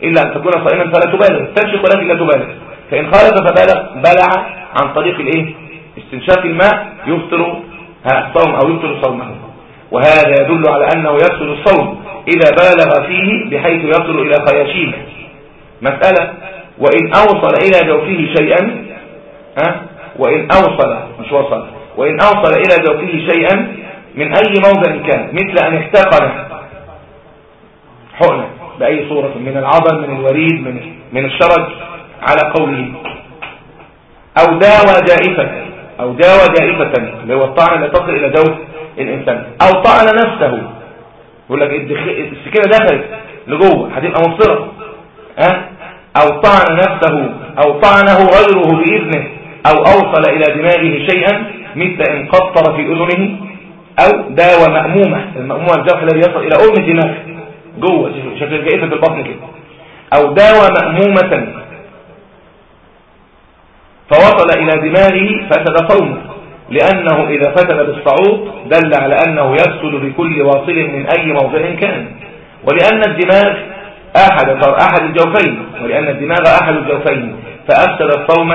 إلا أن تكون صائما فلا تبالغ. تنشق ولكن لا تبالغ. فإن خالف فبالغ بلع عن طريق الإيه؟ استنشاق الماء يفطر الصوم أو يفطر صومه. وهذا يدل على أنه يفطر الصوم إذا بالغ فيه بحيث يصل إلى خياشيمه مسألة وإن أوصل إلى جوفه شيئا ها؟ وإن أوصل مش وصل. وإن أوصل إلى جوفه شيئا من أي موضع كان مثل أن احتقن حقنة بأي صورة من العضل من الوريد من, من الشرج على قوله. أو داوى جائفة أو داوى جائفة اللي هو الطعن اللي تصل إلى جوف الإنسان. أو طعن نفسه. يقول لك السكينة دخلت لجوه هتبقى مفطرة ها؟ أو طعن نفسه أو طعنه غيره بإذنه أو أوصل إلى دماغه شيئا مثل إن قطر في أذنه. أو داوى مأمومة المأمومة الجرح الذي يصل إلى أم الدماغ جوه. شكل الجائفة البطن كده. أو داوى مأمومة فوصل إلى دماغه فسد صومه. لأنه إذا فتل بالصعود دل على أنه يفسد بكل واصل من أي موضع كان. ولأن الدماغ أحد أحد الجوفين. ولأن الدماغ أحد الجوفين. فأفسد الصوم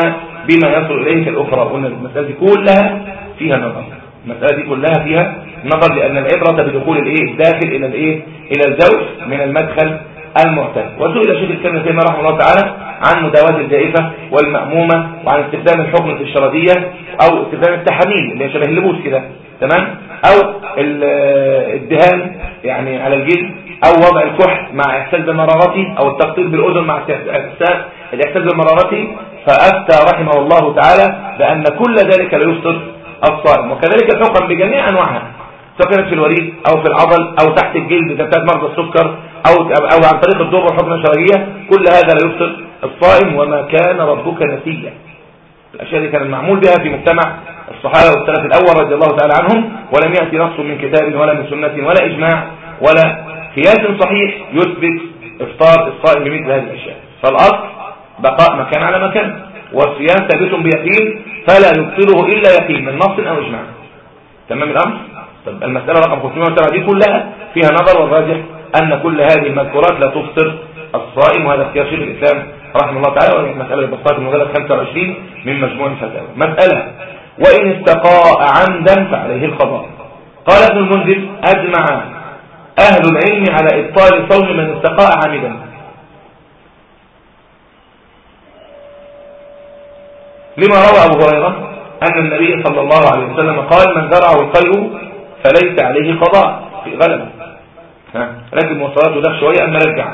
بما يصل إليه الأخرى. قلنا المسألة دي كلها فيها نظر. المسألة دي كلها فيها نظر لأن العبرة بدخول الإيه؟ الداخل إلى الإيه؟ إلى الزوج من المدخل المعتاد وسئل شيخ الكلمة فيما رحمه الله تعالى عن مداواة الجائفة والمأمومة وعن استخدام الحكم في الشرطية أو استخدام التحاميل اللي شبه اللبوس كده. تمام؟ أو الدهان يعني على الجلد أو وضع الكحل مع إحساس بمرارته أو التقطير بالأذن مع إحساس الإحساس بمرارته. فأفتى رحمه الله تعالى بأن كل ذلك لا يفطر الصائم. وكذلك الحكم بجميع أنواعها سواء كانت في الوريد أو في العضل أو تحت الجلد كتاب مرضى السكر أو, أو عن طريق الضر والحكم الشرعية كل هذا لا يفطر الصائم وما كان ربك نسيا. الأشياء دي كان المعمول بها في مجتمع الصحابة والسلف الأول رضي الله تعالى عنهم ولم يأتي نص من كتاب ولا من سنة ولا إجماع ولا قياس صحيح يثبت إفطار الصائم بمثل هذه الأشياء. فالأصل بقاء مكان على مكان. والصيام ثابت بيقين فلا يبطله إلا يقين من نص أو إجماع. تمام الأمر؟ طب المسألة رقم 507 دي كلها فيها نظر والراجح أن كل هذه المذكورات لا تفطر الصائم وهذا اختيار شيخ الإسلام رحمه الله تعالى وهي مسألة البساطة المجلد 25 من مجموع الفتاوى. مسألة وإن استقاء عمدا فعليه القضاء. قال ابن المنذر أجمع أهل العلم على إبطال صوم من استقاء عمدا لما روى أبو هريرة أن النبي صلى الله عليه وسلم قال من زرعه القيء فليس عليه قضاء في غلبة ركب مواصلاته ده شوية أما رجع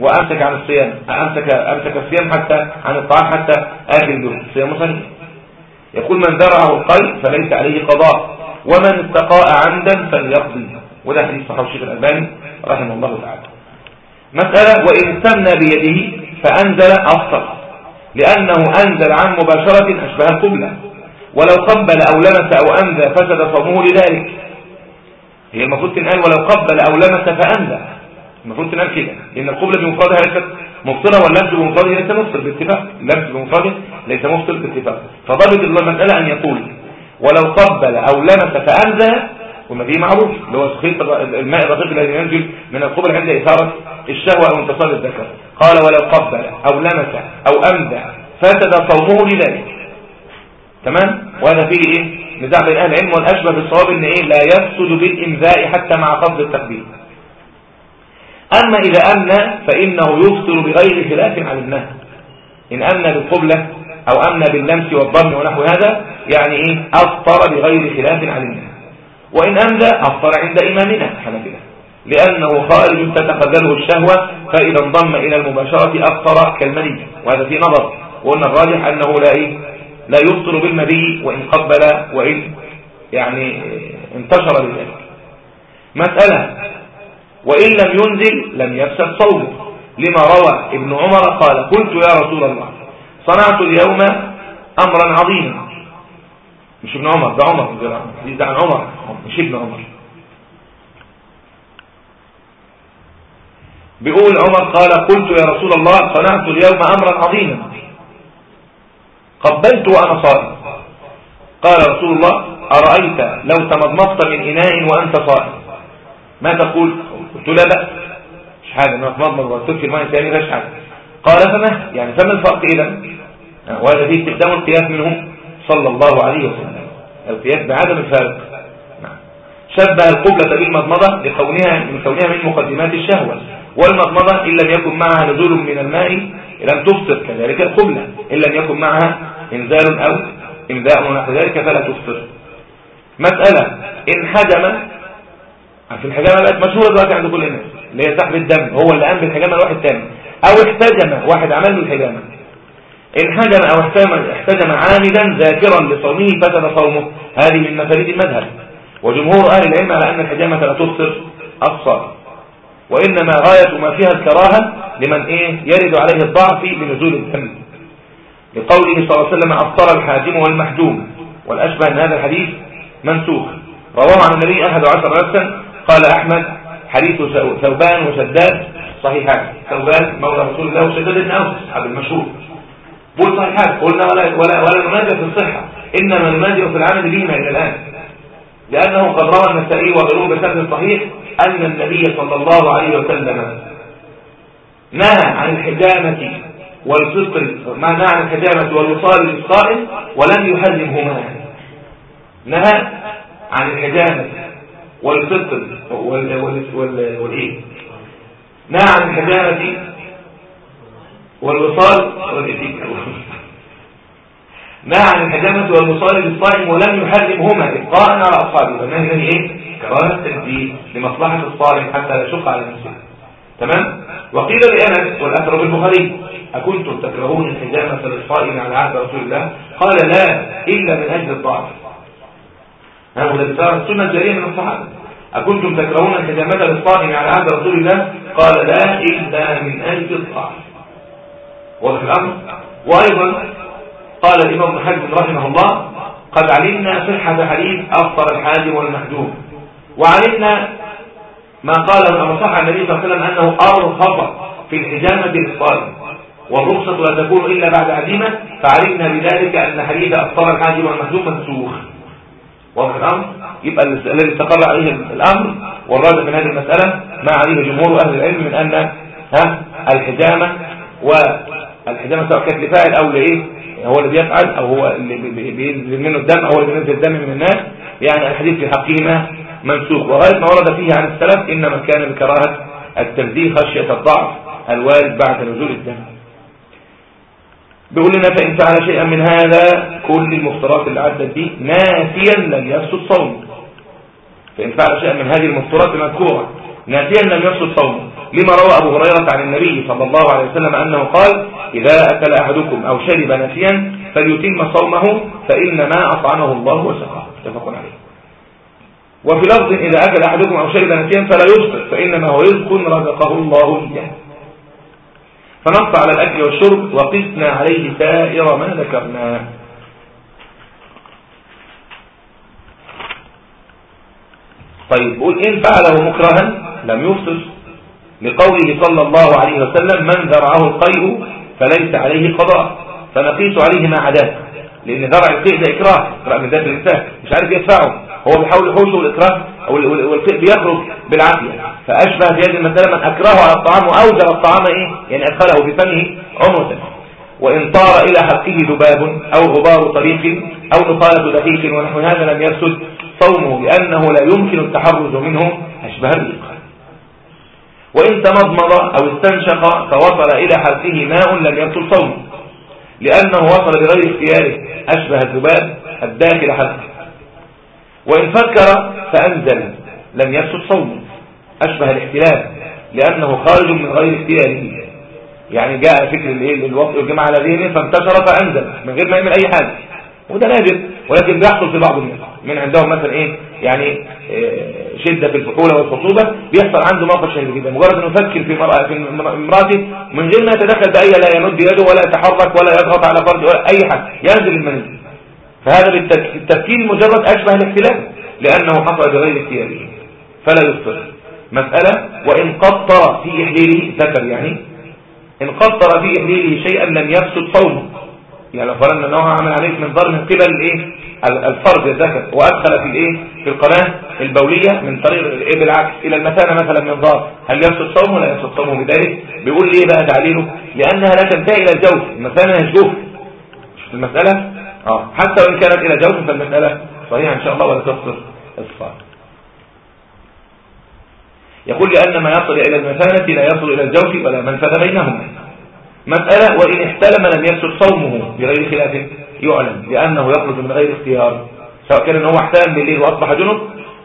وأمسك عن الصيام. أمسك, أمسك الصيام حتى عن الطعام حتى آخر اليوم صيام صحيح. يقول من زرعه القيء فليس عليه قضاء ومن استقاء عمدا فليقضي. وده حديث صحابه الشيخ الألباني رحمه الله تعالى. مسألة وإن استمنى بيده فأنزل أفطر لأنه أنزل عن مباشرة أشبه القبلة. ولو قبل أو لمس أو أنزى فسد صومه لذلك. هي المفروض تنقال ولو قبل أو لمس فأنزع المفروض تنقال كده. لأن القبلة بمفردها ليست مفصلة واللمس بمفرده ليس مفصل باتفاق. اللمس بمفرده ليس مفصل باتفاق. فضربت المسألة أن يقول ولو قبل أو لمس فأنزع وما دي معروف اللي هو سخيط الماء الرقيق الذي ينزل من القبل عند إثارة الشهوة أو انتصال الذكر. قال ولو قبل أو لمس أو أمدع فسد صومه لذلك. تمام؟ وهذا فيه إيه؟ نزاع بين أهل العلم والأشبه بالصواب إن إيه؟ لا يفسد بالإمذاء حتى مع قصد التقبيل أما إذا أمنى فإنه يفطر بغير خلاف عن النهي إن أمنى بالقبلة أو أمنى باللمس والضم ونحو هذا يعني إيه؟ أفطر بغير خلاف عن النهي وإن أمدى أفطر عند إمامنا حنفلة لأنه خارج تتخذله الشهوة فإذا انضم إلى المباشرة أفطر كالمني وهذا في نظر. وقلنا الراجح أنه لا إيه لا يفطر بالمدي وإن قبل وإن يعني انتشر بذلك. مسألة. وإن لم ينزل لم يفسد صومه. لما روى ابن عمر قال قلت يا رسول الله صنعت اليوم أمرا عظيما. مش ابن عمر ده عمر ده عن عمر مش ابن عمر. بيقول عمر قال قلت يا رسول الله صنعت اليوم أمرا عظيما. قبلت وأنا صائم. قال رسول الله أرأيت لو تمضمضت من إناء وأنت صائم. ما تقول؟ قلت لا بأس. مش حاجة أنا أتمضمض وأترك الماء ثاني لا حاجة. قال فما؟ يعني فما الفرق إذا وهذا فيه استخدام القياس منهم صلى الله عليه وسلم. القياس بعدم الفارق نعم. شبه القبلة بالمضمضة لكونها من كونها من مقدمات الشهوة. والمضمضة إن لم يكن معها نزول من الماء لم تفطر كذلك القبلة. إن لم يكن معها إنزال أو إمداء ونحو ذلك فلا تفطر. مسألة إن حجم في الحجامة بقت مشهورة دلوقتي عند كل الناس اللي هي سحب الدم هو اللي قام بالحجامة الواحد تاني. أو احتجم واحد عمل له الحجامة. إن حجم أو احتجم عامدا ذاكرا لصومه فسد صومه. هذه من مفاريد المذهب. وجمهور أهل العلم على أن الحجامة لا تفطر الصائم وإنما غاية ما فيها الكراهة لمن إيه؟ يرد عليه الضعف بنزول الدم لقوله صلى الله عليه وسلم أفطر الحاجم والمحجوم. والأشبه أن هذا الحديث منسوخ. رواه عن النبي أحد عشر نفسا قال أحمد حديث ثوبان وشداد صحيحان. ثوبان مولى رسول الله وشداد بن أوس أصحاب المشهور. بول صحيحان قلنا ولا, ولا, ولا ننازع في الصحة. إنما ننازع في العمل بهما إلى الآن. لأنه قد روى النسائي وغيره بسند صحيح أن النبي صلى الله عليه وسلم نهى عن الحجامة والفطر ما نهى عن الحجامة والوصال للصائم ولم يحرمهما. نهى عن الحجامة والفطر والإيه؟ نهى عن الحجامة والوصال نهى عن الحجامة والوصال للصائم ولم يحرمهما إبقاء على أصحابه. فالنهي نهي إيه؟ كراهة التنزيه لمصلحة الصائم حتى لا يشق على نفسه. تمام؟ وقيل لأنس والأثر بالبخاري أكنتم تكرهون الحجامة للصائم على عهد رسول الله؟ قال لا إلا من أجل الضعف هذا السنة الجارية من الصحابة. أكنتم تكرهون الحجامة للصائم على عهد رسول الله؟ قال لا إلا من أجل الضعف واضح الأمر. وأيضا قال الإمام حزم رحمه الله قد علمنا صحة حديث أفطر الحاجم والمحجوم وعلمنا ما قاله أبو صح النبي صلى الله عليه وسلم أنه أرخص في الحجامة للصائم والرخصة لا تكون إلا بعد عزيمة فعلمنا بذلك أن حديث أفطر الحاجم والمحجوم منسوخ. واضح الأمر. يبقى الذي استقر عليه الأمر والراجع من هذه المسألة ما عليه جمهور أهل العلم من أن ها الحجامة والحجامة سواء كانت لفاعل أو لإيه؟ هو اللي بيفعل أو هو اللي بينزل منه الدم أو اللي بينزل الدم من الناس. يعني الحديث في حقهما منسوخ. وغاية ما ورد فيه عن السلف إنما كان بكراهة التنزيه خشية الضعف الوارد بعد نزول الدم. بيقول لنا فإن فعل شيئا من هذا كل المفترات اللي عدت دي ناسيا لم يفسد صوم. فإن فعل شيئا من هذه المفترات المذكورة ناسيا لم يفسد صومه لما روى أبو هريرة عن النبي صلى الله عليه وسلم أنه قال إذا أكل أحدكم أو شرب ناسيا فليتم صومه فإنما أطعمه الله وسقاه. اتفق عليه. وفي لفظ إذا أكل أحدكم أو شرب ناسيا فلا يفطر فإنما هو رزق رزقه الله إياه. فنص على الأكل والشرب وقسنا عليه سائر ما ذكرناه طيب بقول إن فعله مكرها لم يفطر لقوله صلى الله عليه وسلم من ذرعه القيء فليس عليه قضاء فنقيس عليه ما عداه. لأن ذرع القيء ده إكراه إكراه من ذات الإنسان مش عارف يدفعه. هو بيحاول يحوشه الإكراه والقيء بيخرج بالعافية. فأشبه في هذه المسألة من أكرهه على الطعام وأوجب الطعام إيه؟ يعني أدخله في فمه عنوة وإن طار إلى حقه ذباب أو غبار طريق أو نقالة دقيق ونحو هذا لم يفسد صومه لأنه لا يمكن التحرز منه. أشبه الإقرار وإن تمضمض أو استنشق فوصل إلى حلقه ماء لم يبطل صومه لأنه وصل بغير اختياره أشبه الذباب الداخل حلقه وإن فكر فأنزل لم يفسد صومه أشبه الاحتلال لأنه خارج من غير اختياره. يعني جاء فكر الوقت والجماعة على ذهنه فانتشر فأنزل من غير ما يعمل أي حاجة. وده نادر ولكن بيحصل في بعض الناس. من عندهم مثلا إيه يعني إيه شدة في الفحولة والخطوبة بيحصل عنده شهير جدا. مجرد إنه يفكر في امرأته من غير ما يتدخل بأي لا يمد يده ولا يتحرك ولا يضغط على فرج ولا أي حاجة ينزل المني فهذا بالتفكير المجرد أشبه الاختلاف لأنه حصل بغير اختياره. فلا يفطر مسألة وإن قطر في إحليله ذكر يعني إن قطر في إحليله شيئا لم يفسد صومه. يعني لو فرضنا أنه عمل عليه من ضر من قبل الإيه الفرد الذكر وأدخل في الإيه؟ في القناة البولية من طريق الإيه بالعكس؟ إلى المثانة مثلا من ضار هل يفسد صومه ولا يفسد صومه بذلك؟ بيقول ليه بقى تعليله؟ لأنها لا تنتهي إلى الجوف. المثانة هي شفت المسألة؟ آه. حتى وإن كانت إلى جوف فالمسألة صحيحة إن شاء الله ولا تفسر الصلاة يقول لأن ما يصل إلى المثانة لا يصل إلى الجوف ولا منفذ بينهما. مسألة وإن احتلم لم يفسد صومه بغير خلاف. يعلم لأنه يخرج من غير اختيار سواء كان هو احتلم بالليل وأصبح جنب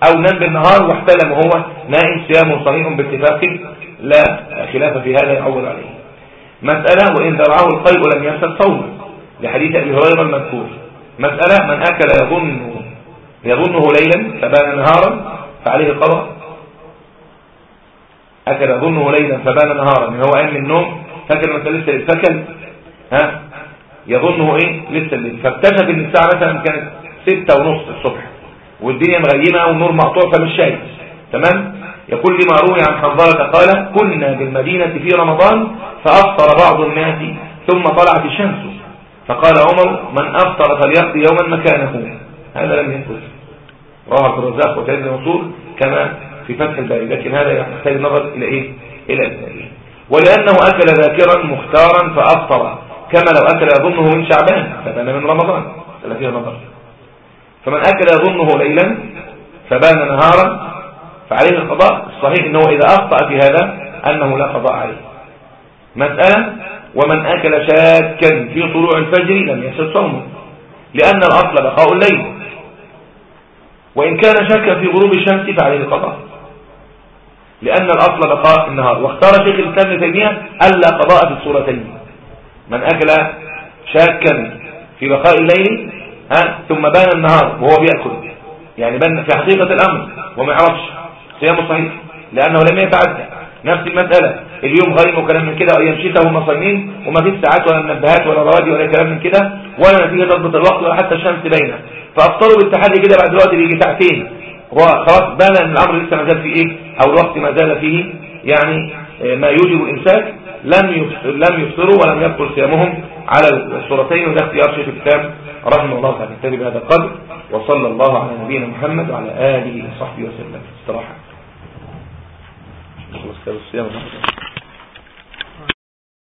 أو نام بالنهار واحتلم وهو نائم صيامه صحيح باتفاق لا خلاف في هذا يعول عليه. مسألة وإن ذرعه القيء لم يفسد صومه لحديث أبي هريرة المذكور. مسألة من أكل يظن يظنه ليلا فبان نهارا فعليه قضاء أكل يظنه ليلا فبان نهارا من هو قام من النوم فاكر مثلا لسه؟ الفكل ها؟ يظنه إيه؟ لسه الليل فاكتشف إن الساعة مثلا كانت ستة ونص الصبح والدنيا مغيمة والنور مقطوع فمش شايف. تمام؟ يقول لي روي عن حنظلة قال كنا بالمدينة في رمضان فأفطر بعض الناس ثم طلعت الشمس. فقال عمر من أفطر فليقضي يوما مكانه. هذا لم يثبت رواه عبد الرزاق وسيد المنصور كما في فتح الباري لكن هذا يحتاج نظر إلى إيه؟ إلى التاريخ ولأنه أكل ذاكرا مختارا فأفطر. كما لو أكل يظنه من شعبان فبان من رمضان فيها نظر فمن أكل يظنه ليلا فبان نهارا فعليه القضاء. الصحيح أنه إذا أخطأ في هذا أنه لا قضاء عليه. مسألة ومن أكل شاكا في طلوع الفجر لم يسد صومه لأن الأصل بقاء الليل. وإن كان شاكا في غروب الشمس فعليه القضاء. لأن الأصل بقاء النهار. واختار شيخ الإسلام تيمية ألا قضاء في الصورتين. من أكل شاكا في بقاء الليل ها ثم بان النهار وهو بيأكل. يعني بان في حقيقة الأمر وما يعرفش. صيامه صحيح. لأنه لم يتعدى نفس المسألة. اليوم غيم وكلام من كده أيام شتاء هم صايمين وما فيش ساعات ولا منبهات ولا روادي ولا كلام من كده ولا نتيجة تضبط الوقت ولا حتى الشمس باينة فأفطروا بالتحدي كده بعد الوقت بيجي ساعتين. هو خلاص بان ان الأمر لسه ما زال فيه إيه؟ أو الوقت ما زال فيه. يعني آه، ما يوجب الإمساك. لم لم يفطروا ولم يبطل صيامهم على الصورتين وده اختيار شيخ الكتاب رحمه الله تعالى نكتفي بهذا القدر. وصلى الله على نبينا محمد وعلى آله وصحبه وسلم. استراحة.